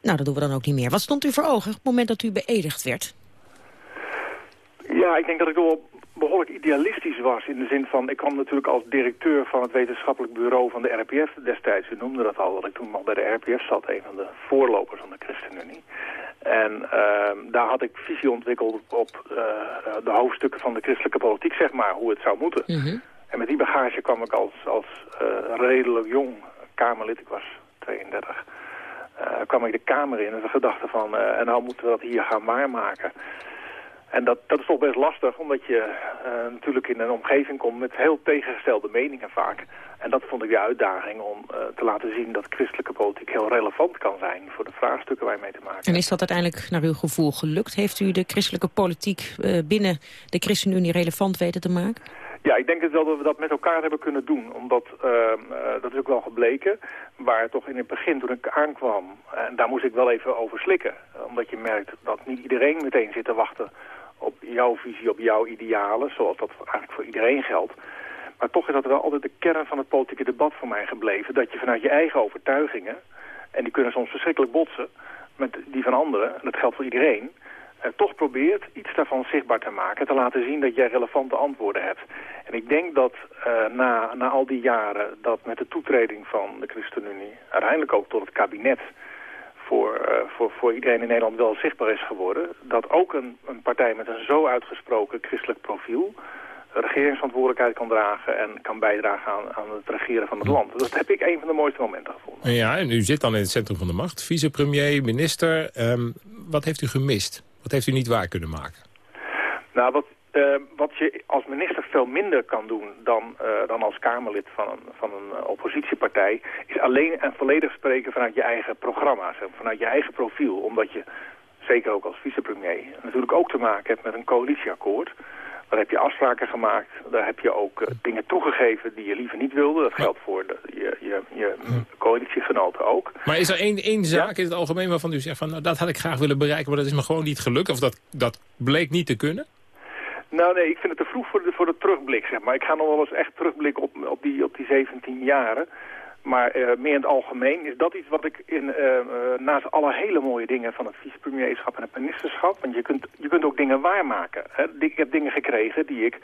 Nou, dat doen we dan ook niet meer. Wat stond u voor ogen op het moment dat u beëdigd werd? Ja, ik denk dat ik wel behoorlijk idealistisch was. In de zin van, ik kwam natuurlijk als directeur van het wetenschappelijk bureau van de RPF destijds. U noemde dat al, dat ik toen al bij de RPF zat, een van de voorlopers van de ChristenUnie. En uh, daar had ik visie ontwikkeld op uh, de hoofdstukken van de christelijke politiek, zeg maar, hoe het zou moeten. Mm -hmm. En met die bagage kwam ik als, als uh, redelijk jong Kamerlid, ik was 32, kwam ik de Kamer in en de gedachte van, en nou moeten we dat hier gaan waarmaken. En dat, dat is toch best lastig, omdat je uh, natuurlijk in een omgeving komt met heel tegengestelde meningen vaak. En dat vond ik de uitdaging om uh, te laten zien dat christelijke politiek heel relevant kan zijn voor de vraagstukken waar je mee te maken En is dat uiteindelijk naar uw gevoel gelukt? Heeft u de christelijke politiek uh, binnen de ChristenUnie relevant weten te maken? Ja, ik denk het wel dat we dat met elkaar hebben kunnen doen. Omdat, uh, dat is ook wel gebleken, waar toch in het begin toen ik aankwam... en daar moest ik wel even over slikken. Omdat je merkt dat niet iedereen meteen zit te wachten op jouw visie, op jouw idealen... zoals dat eigenlijk voor iedereen geldt. Maar toch is dat wel altijd de kern van het politieke debat voor mij gebleven. Dat je vanuit je eigen overtuigingen, en die kunnen soms verschrikkelijk botsen met die van anderen... en dat geldt voor iedereen uh, toch probeert iets daarvan zichtbaar te maken. Te laten zien dat jij relevante antwoorden hebt. En ik denk dat uh, na, na al die jaren dat met de toetreding van de ChristenUnie... uiteindelijk ook tot het kabinet voor, uh, voor, voor iedereen in Nederland wel zichtbaar is geworden... dat ook een, een partij met een zo uitgesproken christelijk profiel regeringsverantwoordelijkheid kan dragen en kan bijdragen aan, aan het regeren van het land. Dat heb ik een van de mooiste momenten gevonden. Ja, en u zit dan in het centrum van de macht, vicepremier, minister. Um, wat heeft u gemist? Wat heeft u niet waar kunnen maken? Nou, wat, uh, wat je als minister veel minder kan doen dan, uh, dan als Kamerlid van een, van een uh, oppositiepartij... is alleen en volledig spreken vanuit je eigen programma's en vanuit je eigen profiel. Omdat je, zeker ook als vicepremier, natuurlijk ook te maken hebt met een coalitieakkoord... Daar heb je afspraken gemaakt. Daar heb je ook uh, dingen toegegeven die je liever niet wilde. Dat geldt voor de, je, je, je coalitiegenoten ook. Maar is er één, één zaak in het algemeen waarvan u zegt... van nou, dat had ik graag willen bereiken, maar dat is me gewoon niet gelukt? Of dat, dat bleek niet te kunnen? Nou nee, ik vind het te vroeg voor de, voor de terugblik, zeg maar. Ik ga nog wel eens echt terugblikken op, op, die, op die 17 jaren. Maar uh, meer in het algemeen is dat iets wat ik in, uh, uh, naast alle hele mooie dingen van het vicepremierschap en het ministerschap... want je kunt, je kunt ook dingen waarmaken. Hè? Ik heb dingen gekregen die ik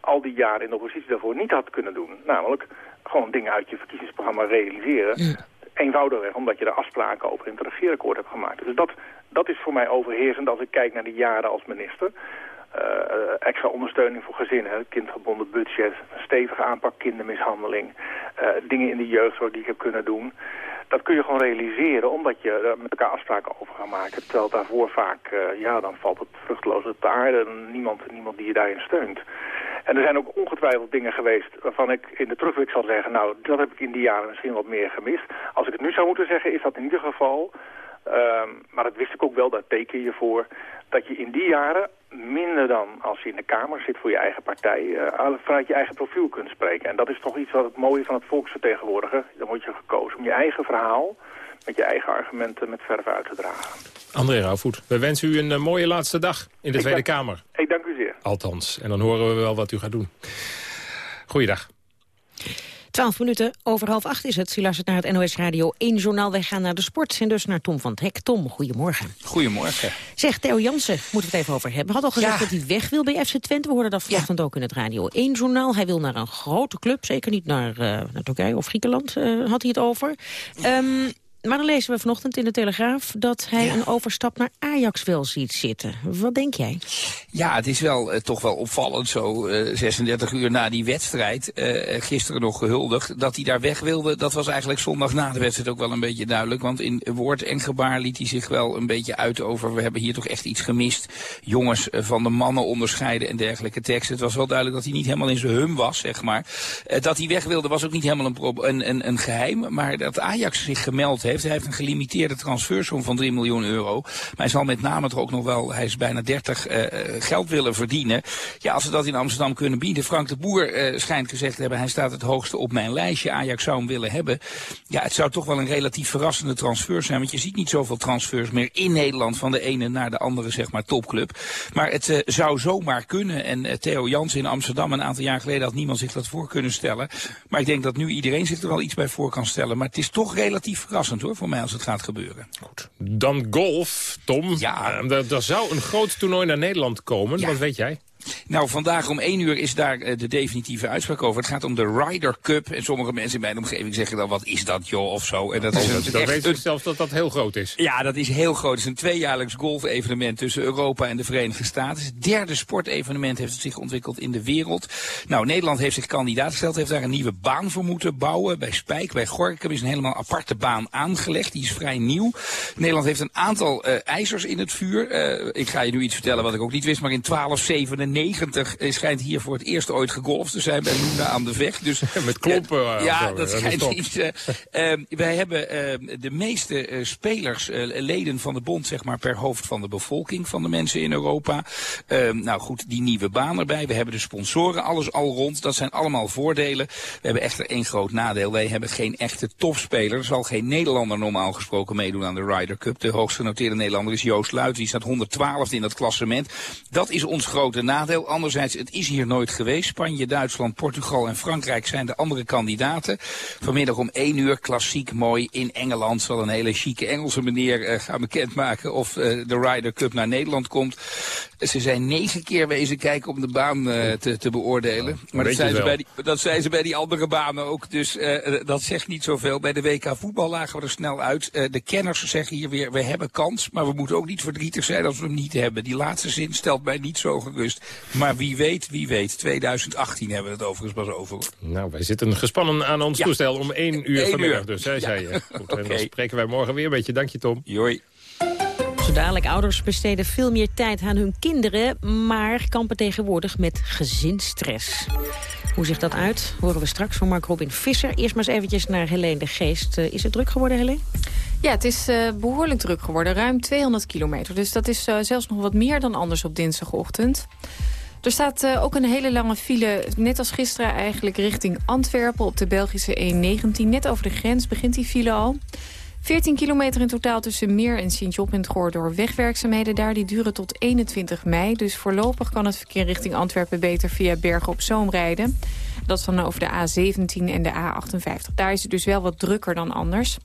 al die jaren in de oppositie daarvoor niet had kunnen doen. Namelijk gewoon dingen uit je verkiezingsprogramma realiseren. Ja. Eenvoudigweg omdat je er afspraken over in het regeerakkoord hebt gemaakt. Dus dat, dat is voor mij overheersend als ik kijk naar de jaren als minister... Uh, extra ondersteuning voor gezinnen, kindgebonden budget, stevige aanpak kindermishandeling, uh, dingen in de jeugdzorg die ik heb kunnen doen. Dat kun je gewoon realiseren omdat je met elkaar afspraken over gaat maken. Terwijl daarvoor vaak, uh, ja, dan valt het vruchteloos op de aarde en niemand, niemand die je daarin steunt. En er zijn ook ongetwijfeld dingen geweest waarvan ik in de terugblik zal zeggen, nou, dat heb ik in die jaren misschien wat meer gemist. Als ik het nu zou moeten zeggen, is dat in ieder geval, uh, maar dat wist ik ook wel, daar teken je voor, dat je in die jaren minder dan als je in de Kamer zit voor je eigen partij, uh, vanuit je eigen profiel kunt spreken. En dat is toch iets wat het mooie van het volksvertegenwoordiger, dan word je gekozen om je eigen verhaal met je eigen argumenten met verf uit te dragen. André Rauwvoet, we wensen u een uh, mooie laatste dag in de ik Tweede dank, Kamer. Ik dank u zeer. Althans, en dan horen we wel wat u gaat doen. Goeiedag. 12 minuten over half acht is het. U luistert naar het NOS Radio 1 Journaal. Wij gaan naar de sport en dus naar Tom van het Hek. Tom, goedemorgen. Goedemorgen. Zeg, Theo Jansen, moeten we het even over hebben. Had al gezegd ja. dat hij weg wil bij FC Twente. We hoorden dat vanochtend ja. ook in het Radio 1 Journaal. Hij wil naar een grote club, zeker niet naar, uh, naar Turkije of Griekenland, uh, had hij het over. Um, maar dan lezen we vanochtend in de Telegraaf dat hij ja. een overstap naar Ajax wel ziet zitten. Wat denk jij? Ja, het is wel uh, toch wel opvallend zo, uh, 36 uur na die wedstrijd, uh, gisteren nog gehuldigd, dat hij daar weg wilde. Dat was eigenlijk zondag na de wedstrijd ook wel een beetje duidelijk. Want in woord en gebaar liet hij zich wel een beetje uit over, we hebben hier toch echt iets gemist. Jongens van de mannen onderscheiden en dergelijke teksten. Het was wel duidelijk dat hij niet helemaal in zijn hum was, zeg maar. Dat hij weg wilde was ook niet helemaal een, een, een, een geheim. Maar dat Ajax zich gemeld heeft heeft. Hij heeft een gelimiteerde transfersom van 3 miljoen euro. Maar hij zal met name toch ook nog wel, hij is bijna 30, uh, geld willen verdienen. Ja, als ze dat in Amsterdam kunnen bieden. Frank de Boer uh, schijnt gezegd te hebben, hij staat het hoogste op mijn lijstje. Ajax zou hem willen hebben. Ja, het zou toch wel een relatief verrassende transfer zijn. Want je ziet niet zoveel transfers meer in Nederland van de ene naar de andere, zeg maar, topclub. Maar het zou zomaar kunnen. En Theo Jans in Amsterdam een aantal jaar geleden had niemand zich dat voor kunnen stellen. Maar ik denk dat nu iedereen zich er wel iets bij voor kan stellen. Maar het is toch relatief verrassend hoor, voor mij als het gaat gebeuren. Goed. Dan golf, Tom. Ja. Uh, er zou een groot toernooi naar Nederland komen. Ja. Wat weet jij? Nou, vandaag om 1 uur is daar uh, de definitieve uitspraak over. Het gaat om de Ryder Cup. En sommige mensen in mijn omgeving zeggen dan, wat is dat joh, of zo. En dat is dat, dat weet zelfs dat dat heel groot is. Ja, dat is heel groot. Het is een tweejaarlijks golfevenement tussen Europa en de Verenigde Staten. Het derde sportevenement heeft zich ontwikkeld in de wereld. Nou, Nederland heeft zich kandidaat gesteld, heeft daar een nieuwe baan voor moeten bouwen. Bij Spijk, bij Gorkum is een helemaal aparte baan aangelegd. Die is vrij nieuw. Nederland heeft een aantal uh, ijzers in het vuur. Uh, ik ga je nu iets vertellen wat ik ook niet wist, maar in 1297 90 schijnt hier voor het eerst ooit gegolfd te zijn bij Luna aan de Vecht. Dus, Met klompen. Uh, ja, dat schijnt iets. wij hebben de meeste spelers, leden van de bond, zeg maar, per hoofd van de bevolking van de mensen in Europa. nou goed, die nieuwe baan erbij. We hebben de sponsoren, alles al rond. Dat zijn allemaal voordelen. We hebben echter één groot nadeel. Wij hebben geen echte topspeler. Er zal geen Nederlander normaal gesproken meedoen aan de Ryder Cup. De hoogst genoteerde Nederlander is Joost Luit. Die staat 112 in dat klassement. Dat is ons grote nadeel. Anderzijds, het is hier nooit geweest. Spanje, Duitsland, Portugal en Frankrijk zijn de andere kandidaten. Vanmiddag om 1 uur, klassiek mooi, in Engeland zal een hele chique Engelse meneer uh, gaan bekendmaken of uh, de Ryder Cup naar Nederland komt. Ze zijn negen keer wezen kijken om de baan uh, te, te, beoordelen. maar dat zijn, ze bij die, dat zijn ze bij die andere banen ook. Dus dat zegt niet zoveel. Bij de WK voetbal lagen we er snel uit. De kenners zeggen hier weer, we hebben kans. Maar we moeten ook niet verdrietig zijn als we hem niet hebben. Die laatste zin stelt mij niet zo gerust. Maar wie weet, wie weet. 2018 hebben we het overigens pas over. Nou, wij zitten gespannen aan ons ja. toestel om één uur Eén vanmiddag. uur. Dus, hè, Ja. zei je. Goed, en dan spreken wij morgen weer een beetje. Dank je, Tom. Joi. Zo dadelijk, ouders besteden veel meer tijd aan hun kinderen... maar kampen tegenwoordig met gezinsstress. Hoe ziet dat uit? Horen we straks van Mark Robin Visser. Eerst maar eens eventjes naar Helene de Geest. Eh, is het druk geworden, Helene? Ja, het is eh, behoorlijk druk geworden. Ruim 200 kilometer. Dus dat is eh, zelfs nog wat meer dan anders op dinsdagochtend. Er staat eh, ook een hele lange file, net als gisteren eigenlijk, richting Antwerpen op de Belgische E19. Net over de grens begint die file al. 14 kilometer in totaal tussen Meer en Sint-Job in het Goor door wegwerkzaamheden daar. Die duren tot 21 mei. Dus voorlopig kan het verkeer richting Antwerpen beter via Bergen op Zoom rijden. Dat is dan over de A17 en de A58. Daar is het dus wel wat drukker dan anders.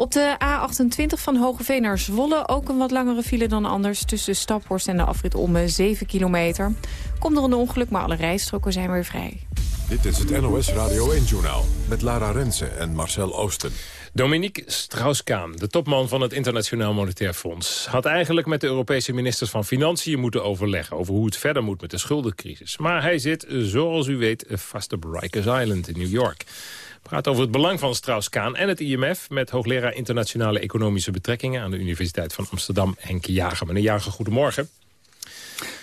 Op de A28 van Hogeveen naar Zwolle ook een wat langere file dan anders. Tussen Staphorst en de afrit Omme 7 kilometer. Komt er een ongeluk, maar alle rijstroken zijn weer vrij. Dit is het NOS Radio 1-journaal met Lara Rensen en Marcel Oosten. Dominique Strauss-Kaan, de topman van het Internationaal Monetair Fonds... had eigenlijk met de Europese ministers van Financiën moeten overleggen... over hoe het verder moet met de schuldencrisis. Maar hij zit, zoals u weet, vast op Rikers Island in New York. We praten over het belang van Strauss-Kaan en het IMF... met hoogleraar internationale economische betrekkingen... aan de Universiteit van Amsterdam, Henk Jager. Meneer Jager, goedemorgen.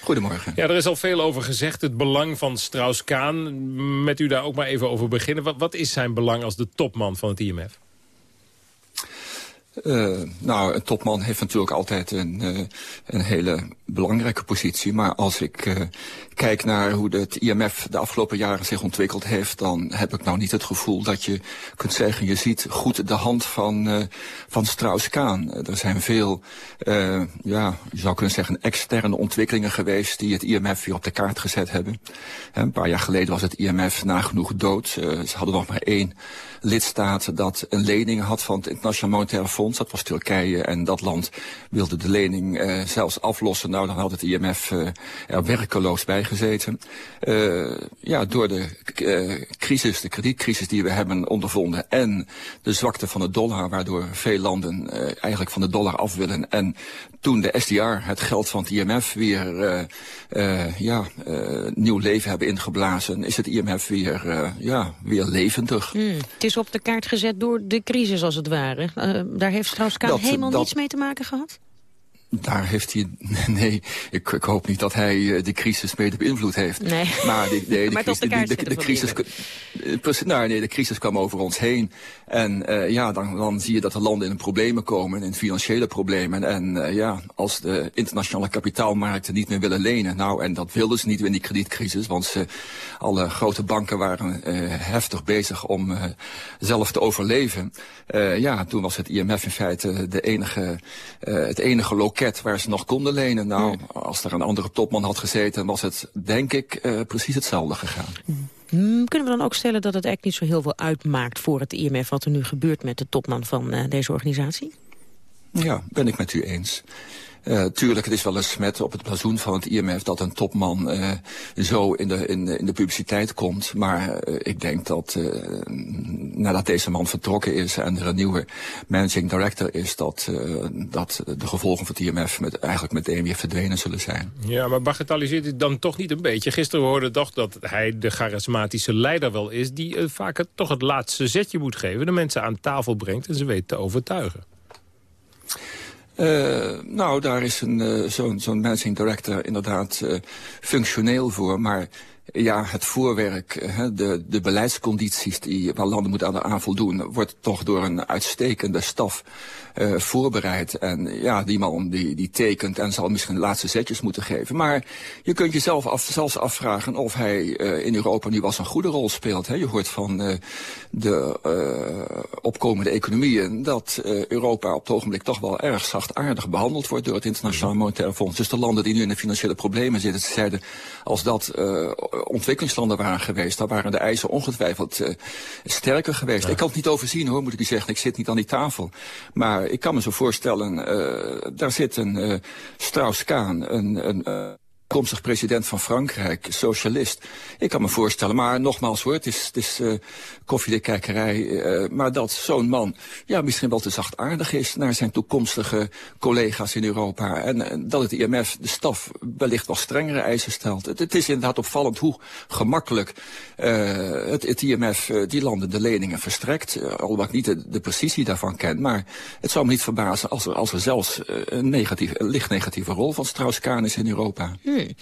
Goedemorgen. Ja, er is al veel over gezegd, het belang van Strauss-Kaan. Met u daar ook maar even over beginnen. Wat, wat is zijn belang als de topman van het IMF? Uh, nou, een topman heeft natuurlijk altijd een, uh, een hele belangrijke positie. Maar als ik uh, kijk naar hoe het IMF de afgelopen jaren zich ontwikkeld heeft... dan heb ik nou niet het gevoel dat je kunt zeggen... je ziet goed de hand van, van Strauss-Kaan. er zijn veel, ja, je zou kunnen zeggen... externe ontwikkelingen geweest die het IMF weer op de kaart gezet hebben. een paar jaar geleden was het IMF nagenoeg dood. ze hadden nog maar één lidstaat dat een lening had van het Internationaal Monetaire Fonds. Dat was Turkije en dat land wilde de lening uh, zelfs aflossen. Nou, dan had het IMF uh, er werkeloos bij gezeten. Uh, ja, door de crisis, de kredietcrisis die we hebben ondervonden... en de zwakte van de dollar, waardoor veel landen eigenlijk van de dollar af willen... en toen de SDR, het geld van het IMF, weer ja, nieuw leven hebben ingeblazen... is het IMF weer, ja, weer levendig. Hmm, het is op de kaart gezet door de crisis, als het ware. daar heeft Strauss-Kaan Dat- helemaal dat- niets mee te maken gehad? Daar heeft hij... Nee, ik, ik hoop niet dat hij eh, de crisis mede beïnvloed heeft. Nee. Maar, nee, de, Maar crisis, de, crisis... eh, precies, nou, nee, de crisis kwam over ons heen. En eh, ja, dan, dan zie je dat de landen in problemen komen, in financiële problemen. En eh, ja, als de internationale kapitaalmarkten niet meer willen lenen... nou, en dat wilden ze niet in die kredietcrisis... want ze, alle grote banken waren eh, heftig bezig om zelf te overleven. Ja, toen was het IMF in feite de enige, het enige loket waar ze nog konden lenen. Nou, als er een andere topman had gezeten, was het, denk ik, precies hetzelfde gegaan. Hmm, kunnen we dan ook stellen dat het eigenlijk niet zo heel veel uitmaakt voor het IMF... wat er nu gebeurt met de topman van eh, deze organisatie? Ja, ben ik met u eens. Eh, tuurlijk, het is wel een smet op het blazoen van het IMF dat een topman eh, zo in de, in, in de publiciteit komt. Maar eh, ik denk dat nadat deze man vertrokken is en er een nieuwe managing director is, dat, dat de gevolgen van het IMF met, eigenlijk meteen weer verdwenen zullen zijn. Ja, maar bagatelliseert het dan toch niet een beetje? Gisteren hoorde toch dat hij de charismatische leider wel is... die vaak het, toch het laatste zetje moet geven. De mensen aan tafel brengt en ze weet te overtuigen. Uh, nou, daar is een uh, zo'n managing director inderdaad uh, functioneel voor. Maar ja, het voorwerk, de, de beleidscondities die, waar landen moeten aan voldoen... wordt toch door een uitstekende staf uh, voorbereid. En ja, die man die, die tekent en zal misschien de laatste zetjes moeten geven. Maar je kunt jezelf af, zelfs afvragen of hij uh, in Europa nu wel een goede rol speelt. Hè? Je hoort van uh, de opkomende economieën dat Europa op het ogenblik toch wel erg zachtaardig behandeld wordt door het Internationaal Monetair Fonds. Dus de landen die nu in de financiële problemen zitten, ze zeiden als dat ontwikkelingslanden waren geweest, dan waren de eisen ongetwijfeld sterker geweest. Ja. Ik kan het niet overzien hoor, moet ik u zeggen. Ik zit niet aan die tafel. Maar ik kan me zo voorstellen, uh, daar zit een uh, Strauss-Kaan, een... een uh, toekomstig president van Frankrijk, socialist. Ik kan me voorstellen, maar nogmaals hoor, het is, het is uh, koffiedikkerij. Uh, maar dat zo'n man ja, misschien wel te zachtaardig is naar zijn toekomstige collega's in Europa. En, en dat het IMF, de staf, wellicht wel strengere eisen stelt. Het, het is inderdaad opvallend hoe gemakkelijk uh, het, het, IMF die landen de leningen verstrekt. alhoewel ik niet de, de, precisie daarvan ken. Maar het zou me niet verbazen als er, als er zelfs een, negatief, een licht negatieve rol van Strauss-Kaan is in Europa. Hmm.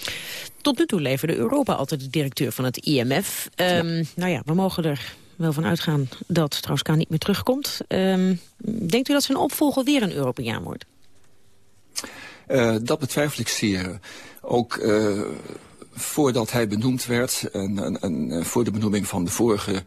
Tot nu toe leverde Europa altijd de directeur van het IMF. Um, ja. Nou ja, we mogen er wel van uitgaan dat Strauss-Kaan niet meer terugkomt. Um, denkt u dat zijn opvolger weer een Europeaan wordt? Uh, dat betwijfel ik zeer. Ook uh, voordat hij benoemd werd, en, en, en, voor de benoeming van de vorige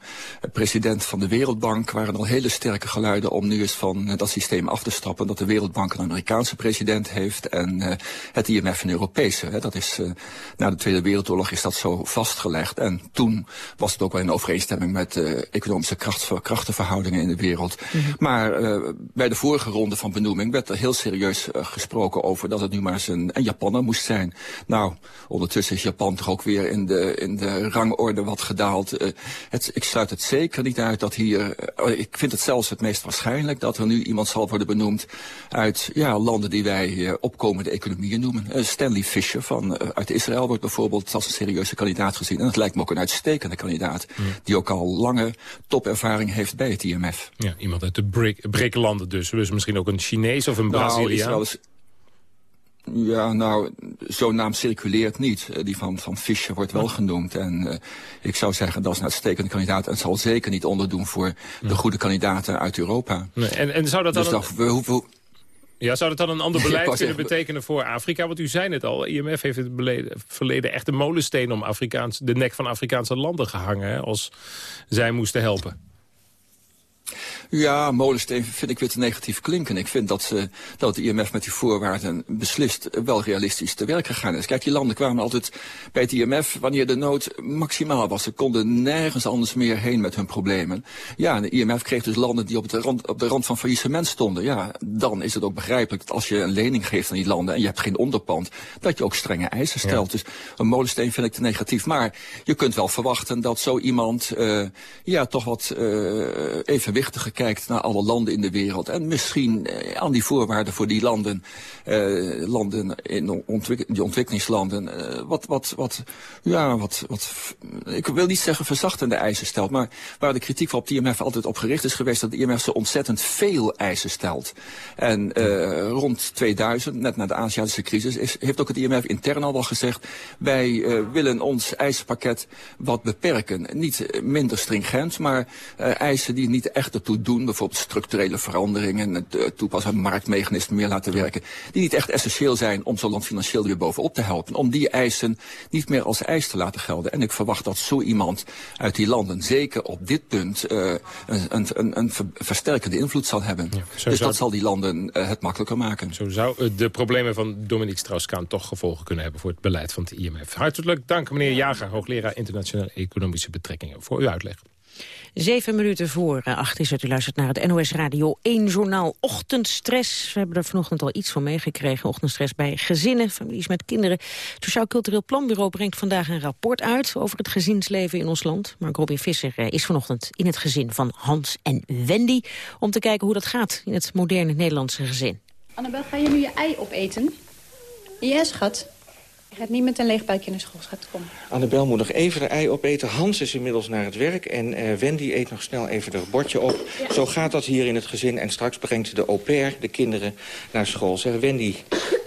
president van de Wereldbank, waren al hele sterke geluiden om nu eens van dat systeem af te stappen. Dat de Wereldbank een Amerikaanse president heeft en uh, het IMF een Europese. Hè. Dat is, uh, na de Tweede Wereldoorlog is dat zo vastgelegd. En toen was het ook wel in overeenstemming met de economische kracht, krachtenverhoudingen in de wereld. Mm -hmm. Maar uh, bij de vorige ronde van benoeming werd er heel serieus gesproken over dat het nu maar eens een, een Japanner moest zijn. Nou, ondertussen is Japan Japan toch ook weer in de, in de rangorde wat gedaald. Uh, het, ik sluit het zeker niet uit dat hier... Uh, ik vind het zelfs het meest waarschijnlijk dat er nu iemand zal worden benoemd... uit ja, landen die wij uh, opkomende economieën noemen. Stanley Fisher van, uit Israël wordt bijvoorbeeld als een serieuze kandidaat gezien. En dat lijkt me ook een uitstekende kandidaat... Ja. die ook al lange topervaring heeft bij het IMF. Ja, iemand uit de BRIC-landen dus. Dus misschien ook een Chinees of een nou, Braziliaan. Ja, nou, zo'n naam circuleert niet. Uh, die van, van Fischer wordt wel genoemd. En uh, ik zou zeggen, dat is een uitstekende kandidaat. En zal zeker niet onderdoen voor de goede kandidaten uit Europa. Nee, en, en zou dat dan... Dus dat, we, we, ja, zou dat dan een ander beleid kunnen betekenen voor Afrika? Want u zei het al, IMF heeft in het verleden echt een molensteen om Afrikaans, de nek van Afrikaanse landen gehangen. Hè, als zij moesten helpen. Ja, molensteen vind ik weer te negatief klinken. Ik vind dat, ze, dat de IMF met die voorwaarden beslist wel realistisch te werk gegaan is. Kijk, die landen kwamen altijd bij het IMF wanneer de nood maximaal was. Ze konden nergens anders meer heen met hun problemen. Ja, en de IMF kreeg dus landen die op de rand, op de rand van faillissement stonden. Ja, dan is het ook begrijpelijk dat als je een lening geeft aan die landen en je hebt geen onderpand, dat je ook strenge eisen stelt. Ja. Dus een molensteen vind ik te negatief. Maar je kunt wel verwachten dat zo iemand uh, ja, toch wat uh, evenwichtiger kijkt naar alle landen in de wereld. En misschien eh, aan die voorwaarden voor die landen, eh, landen in die ontwikkelingslanden, eh, wat, wat, wat, ja, wat, wat, ik wil niet zeggen verzachtende eisen stelt. Maar waar de kritiek op de IMF altijd op gericht is geweest, dat de IMF zo ontzettend veel eisen stelt. En rond 2000, net na de Aziatische crisis, is, heeft ook het IMF intern al wel gezegd, wij willen ons eisenpakket wat beperken. Niet minder stringent, maar eisen die niet echt ertoe doen, bijvoorbeeld structurele veranderingen, het uh, toepassen van marktmechanismen meer laten werken, die niet echt essentieel zijn om zo'n land financieel weer bovenop te helpen. Om die eisen niet meer als eis te laten gelden. En ik verwacht dat zo iemand uit die landen zeker op dit punt uh, een, een, een versterkende invloed zal hebben. Ja, dus dat zal die landen uh, het makkelijker maken. Zo zou de problemen van Dominique Strauss-Kaan toch gevolgen kunnen hebben voor het beleid van het IMF. Hartelijk dank meneer Jager, hoogleraar internationale economische betrekkingen, voor uw uitleg. Zeven minuten voor acht is het. U luistert naar het NOS Radio 1 journaal Ochtendstress. We hebben er vanochtend al iets van meegekregen. Ochtendstress bij gezinnen, families met kinderen. Het Sociaal Cultureel Planbureau brengt vandaag een rapport uit... over het gezinsleven in ons land. Maar Robin Visser is vanochtend in het gezin van Hans en Wendy... om te kijken hoe dat gaat in het moderne Nederlandse gezin. Annabel, ga je nu je ei opeten? Ja, schat. Je gaat niet met een leeg buikje naar school, gaat komen. Annabel moet nog even de ei opeten. Hans is inmiddels naar het werk. En uh, Wendy eet nog snel even het bordje op. Zo gaat dat hier in het gezin. En straks brengt de au pair de kinderen naar school. Zeg, Wendy,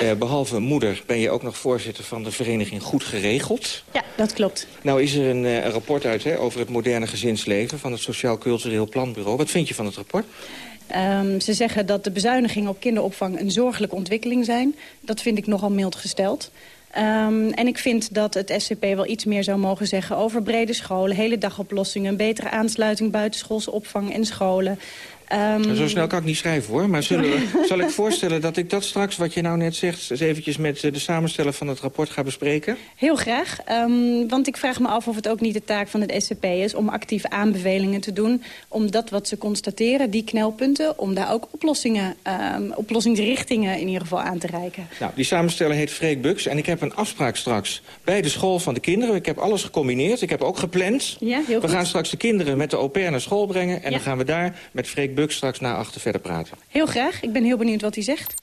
uh, behalve moeder ben je ook nog voorzitter van de vereniging Goed Geregeld. Ja, dat klopt. Nou is er een, uh, een rapport uit hè, over het moderne gezinsleven... van het Sociaal Cultureel Planbureau. Wat vind je van het rapport? Um, ze zeggen dat de bezuinigingen op kinderopvang een zorgelijke ontwikkeling zijn. Dat vind ik nogal mild gesteld. Um, en ik vind dat het SCP wel iets meer zou mogen zeggen over brede scholen, hele dagoplossingen, betere aansluiting buitenschoolse opvang en scholen. Um... Zo snel kan ik niet schrijven hoor. Maar zullen we, zal ik voorstellen dat ik dat straks, wat je nou net zegt... eens eventjes met de samensteller van het rapport ga bespreken? Heel graag. Um, want ik vraag me af of het ook niet de taak van het SCP is... om actief aanbevelingen te doen. Om dat wat ze constateren, die knelpunten... om daar ook oplossingen, um, oplossingsrichtingen in ieder geval aan te reiken. Nou, die samensteller heet Freek Bux. En ik heb een afspraak straks bij de school van de kinderen. Ik heb alles gecombineerd. Ik heb ook gepland. Ja, heel we goed. gaan straks de kinderen met de au pair naar school brengen. En ja. dan gaan we daar met Freek Bux straks na achter verder praten. Heel graag. Ik ben heel benieuwd wat hij zegt.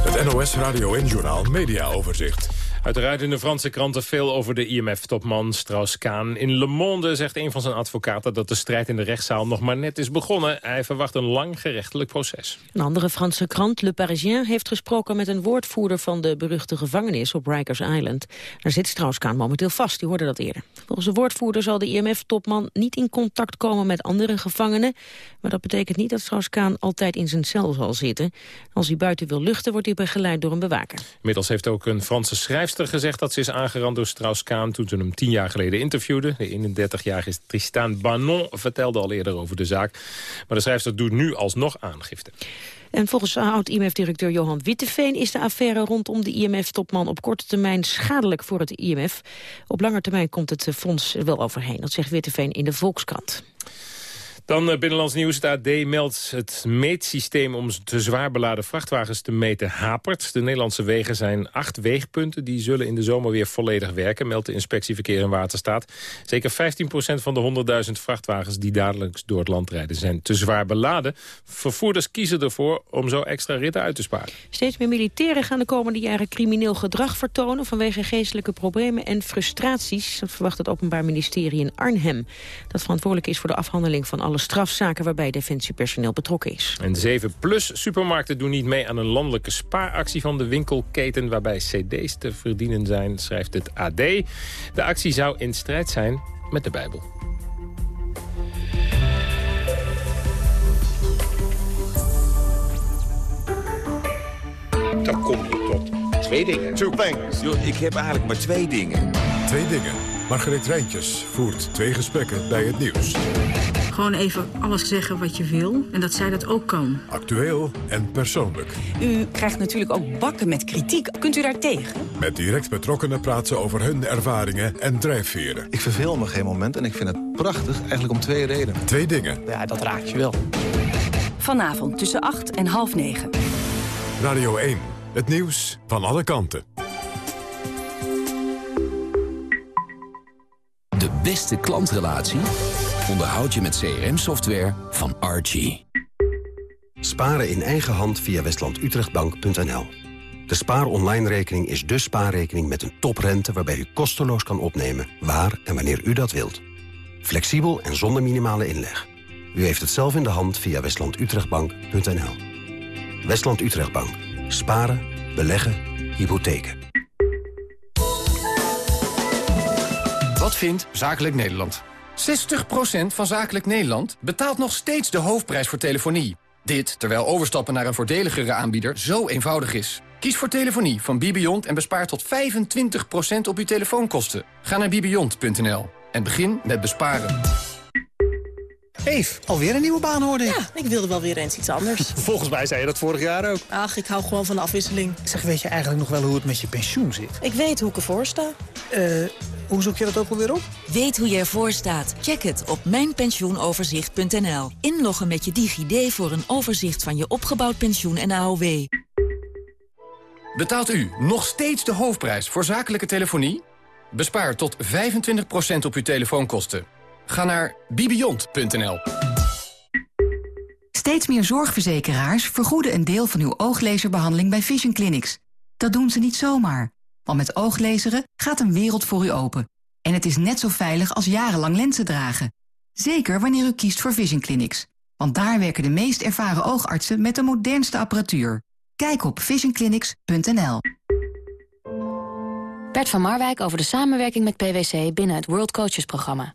Het NOS Radio en Journaal Media Overzicht. Uiteraard in de Franse kranten veel over de IMF-topman Strauss-Kaan. In Le Monde zegt een van zijn advocaten dat de strijd in de rechtszaal nog maar net is begonnen. Hij verwacht een lang gerechtelijk proces. Een andere Franse krant, Le Parisien, heeft gesproken met een woordvoerder van de beruchte gevangenis op Rikers Island. Daar zit Strauss-Kaan momenteel vast, die hoorde dat eerder. Volgens de woordvoerder zal de IMF-topman niet in contact komen met andere gevangenen. Maar dat betekent niet dat Strauss-Kaan altijd in zijn cel zal zitten. Als hij buiten wil luchten, wordt hij begeleid door een bewaker. Inmiddels heeft ook een Franse schrijfster gezegd dat ze is aangerand door Strauss-Kaan... toen ze hem tien jaar geleden interviewde. De 31-jarige Tristan Banon vertelde al eerder over de zaak. Maar de schrijfster doet nu alsnog aangifte. En volgens oud-IMF-directeur Johan Witteveen is de affaire rondom de IMF-topman op korte termijn schadelijk voor het IMF. Op lange termijn komt het fonds wel overheen, dat zegt Witteveen in de Volkskrant. Dan uh, Binnenlands Nieuws. Het AD meldt het meetsysteem om te zwaar beladen vrachtwagens te meten hapert. De Nederlandse wegen zijn acht weegpunten. Die zullen in de zomer weer volledig werken, meldt de inspectie Verkeer en Waterstaat. Zeker 15% van de 100.000 vrachtwagens die dadelijk door het land rijden zijn te zwaar beladen. Vervoerders kiezen ervoor om zo extra ritten uit te sparen. Steeds meer militairen gaan de komende jaren crimineel gedrag vertonen vanwege geestelijke problemen en frustraties. Verwacht het Openbaar Ministerie in Arnhem. Dat verantwoordelijk is voor de afhandeling van alle strafzaken waarbij defensiepersoneel betrokken is. En 7-plus supermarkten doen niet mee aan een landelijke spaaractie van de winkelketen... waarbij cd's te verdienen zijn, schrijft het AD. De actie zou in strijd zijn met de Bijbel. Dan kom je tot twee dingen. Two things. Yo, ik heb eigenlijk maar twee dingen. Twee dingen. Margreet Rijntjes voert twee gesprekken bij het nieuws. Gewoon even alles zeggen wat je wil en dat zij dat ook kan. Actueel en persoonlijk. U krijgt natuurlijk ook bakken met kritiek. Kunt u daar tegen? Met direct betrokkenen praten over hun ervaringen en drijfveren. Ik verveel me geen moment en ik vind het prachtig, eigenlijk om twee redenen. Twee dingen. Ja, dat raakt je wel. Vanavond tussen 8 en half 9. Radio 1. Het nieuws van alle kanten. De beste klantrelatie onderhoud je met CRM-software van Archie. Sparen in eigen hand via westlandutrechtbank.nl. De Spaar Online rekening is de spaarrekening met een toprente... waarbij u kosteloos kan opnemen waar en wanneer u dat wilt. Flexibel en zonder minimale inleg. U heeft het zelf in de hand via westlandutrechtbank.nl. Westland Utrechtbank. Sparen, beleggen, hypotheken. Wat vindt Zakelijk Nederland? 60% van Zakelijk Nederland betaalt nog steeds de hoofdprijs voor telefonie. Dit terwijl overstappen naar een voordeligere aanbieder zo eenvoudig is. Kies voor telefonie van Bibiont en bespaar tot 25% op uw telefoonkosten. Ga naar bibiont.nl en begin met besparen. Eef, alweer een nieuwe baan hoorde ik. Ja, ik wilde wel weer eens iets anders. Volgens mij zei je dat vorig jaar ook. Ach, ik hou gewoon van de afwisseling. Zeg, weet je eigenlijk nog wel hoe het met je pensioen zit? Ik weet hoe ik ervoor sta. Eh, hoe zoek je dat ook alweer op? Weet hoe je ervoor staat? Check het op mijnpensioenoverzicht.nl. Inloggen met je DigiD voor een overzicht van je opgebouwd pensioen en AOW. Betaalt u nog steeds de hoofdprijs voor zakelijke telefonie? Bespaar tot 25% op uw telefoonkosten. Ga naar bibiont.nl. Steeds meer zorgverzekeraars vergoeden een deel van uw ooglezerbehandeling bij Vision Clinics. Dat doen ze niet zomaar. Want met ooglezeren gaat een wereld voor u open. En het is net zo veilig als jarenlang lenzen dragen. Zeker wanneer u kiest voor Vision Clinics. Want daar werken de meest ervaren oogartsen met de modernste apparatuur. Kijk op visionclinics.nl. Bert van Marwijk over de samenwerking met PwC binnen het World Coaches programma.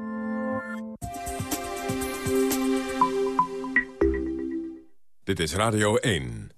Dit is Radio 1.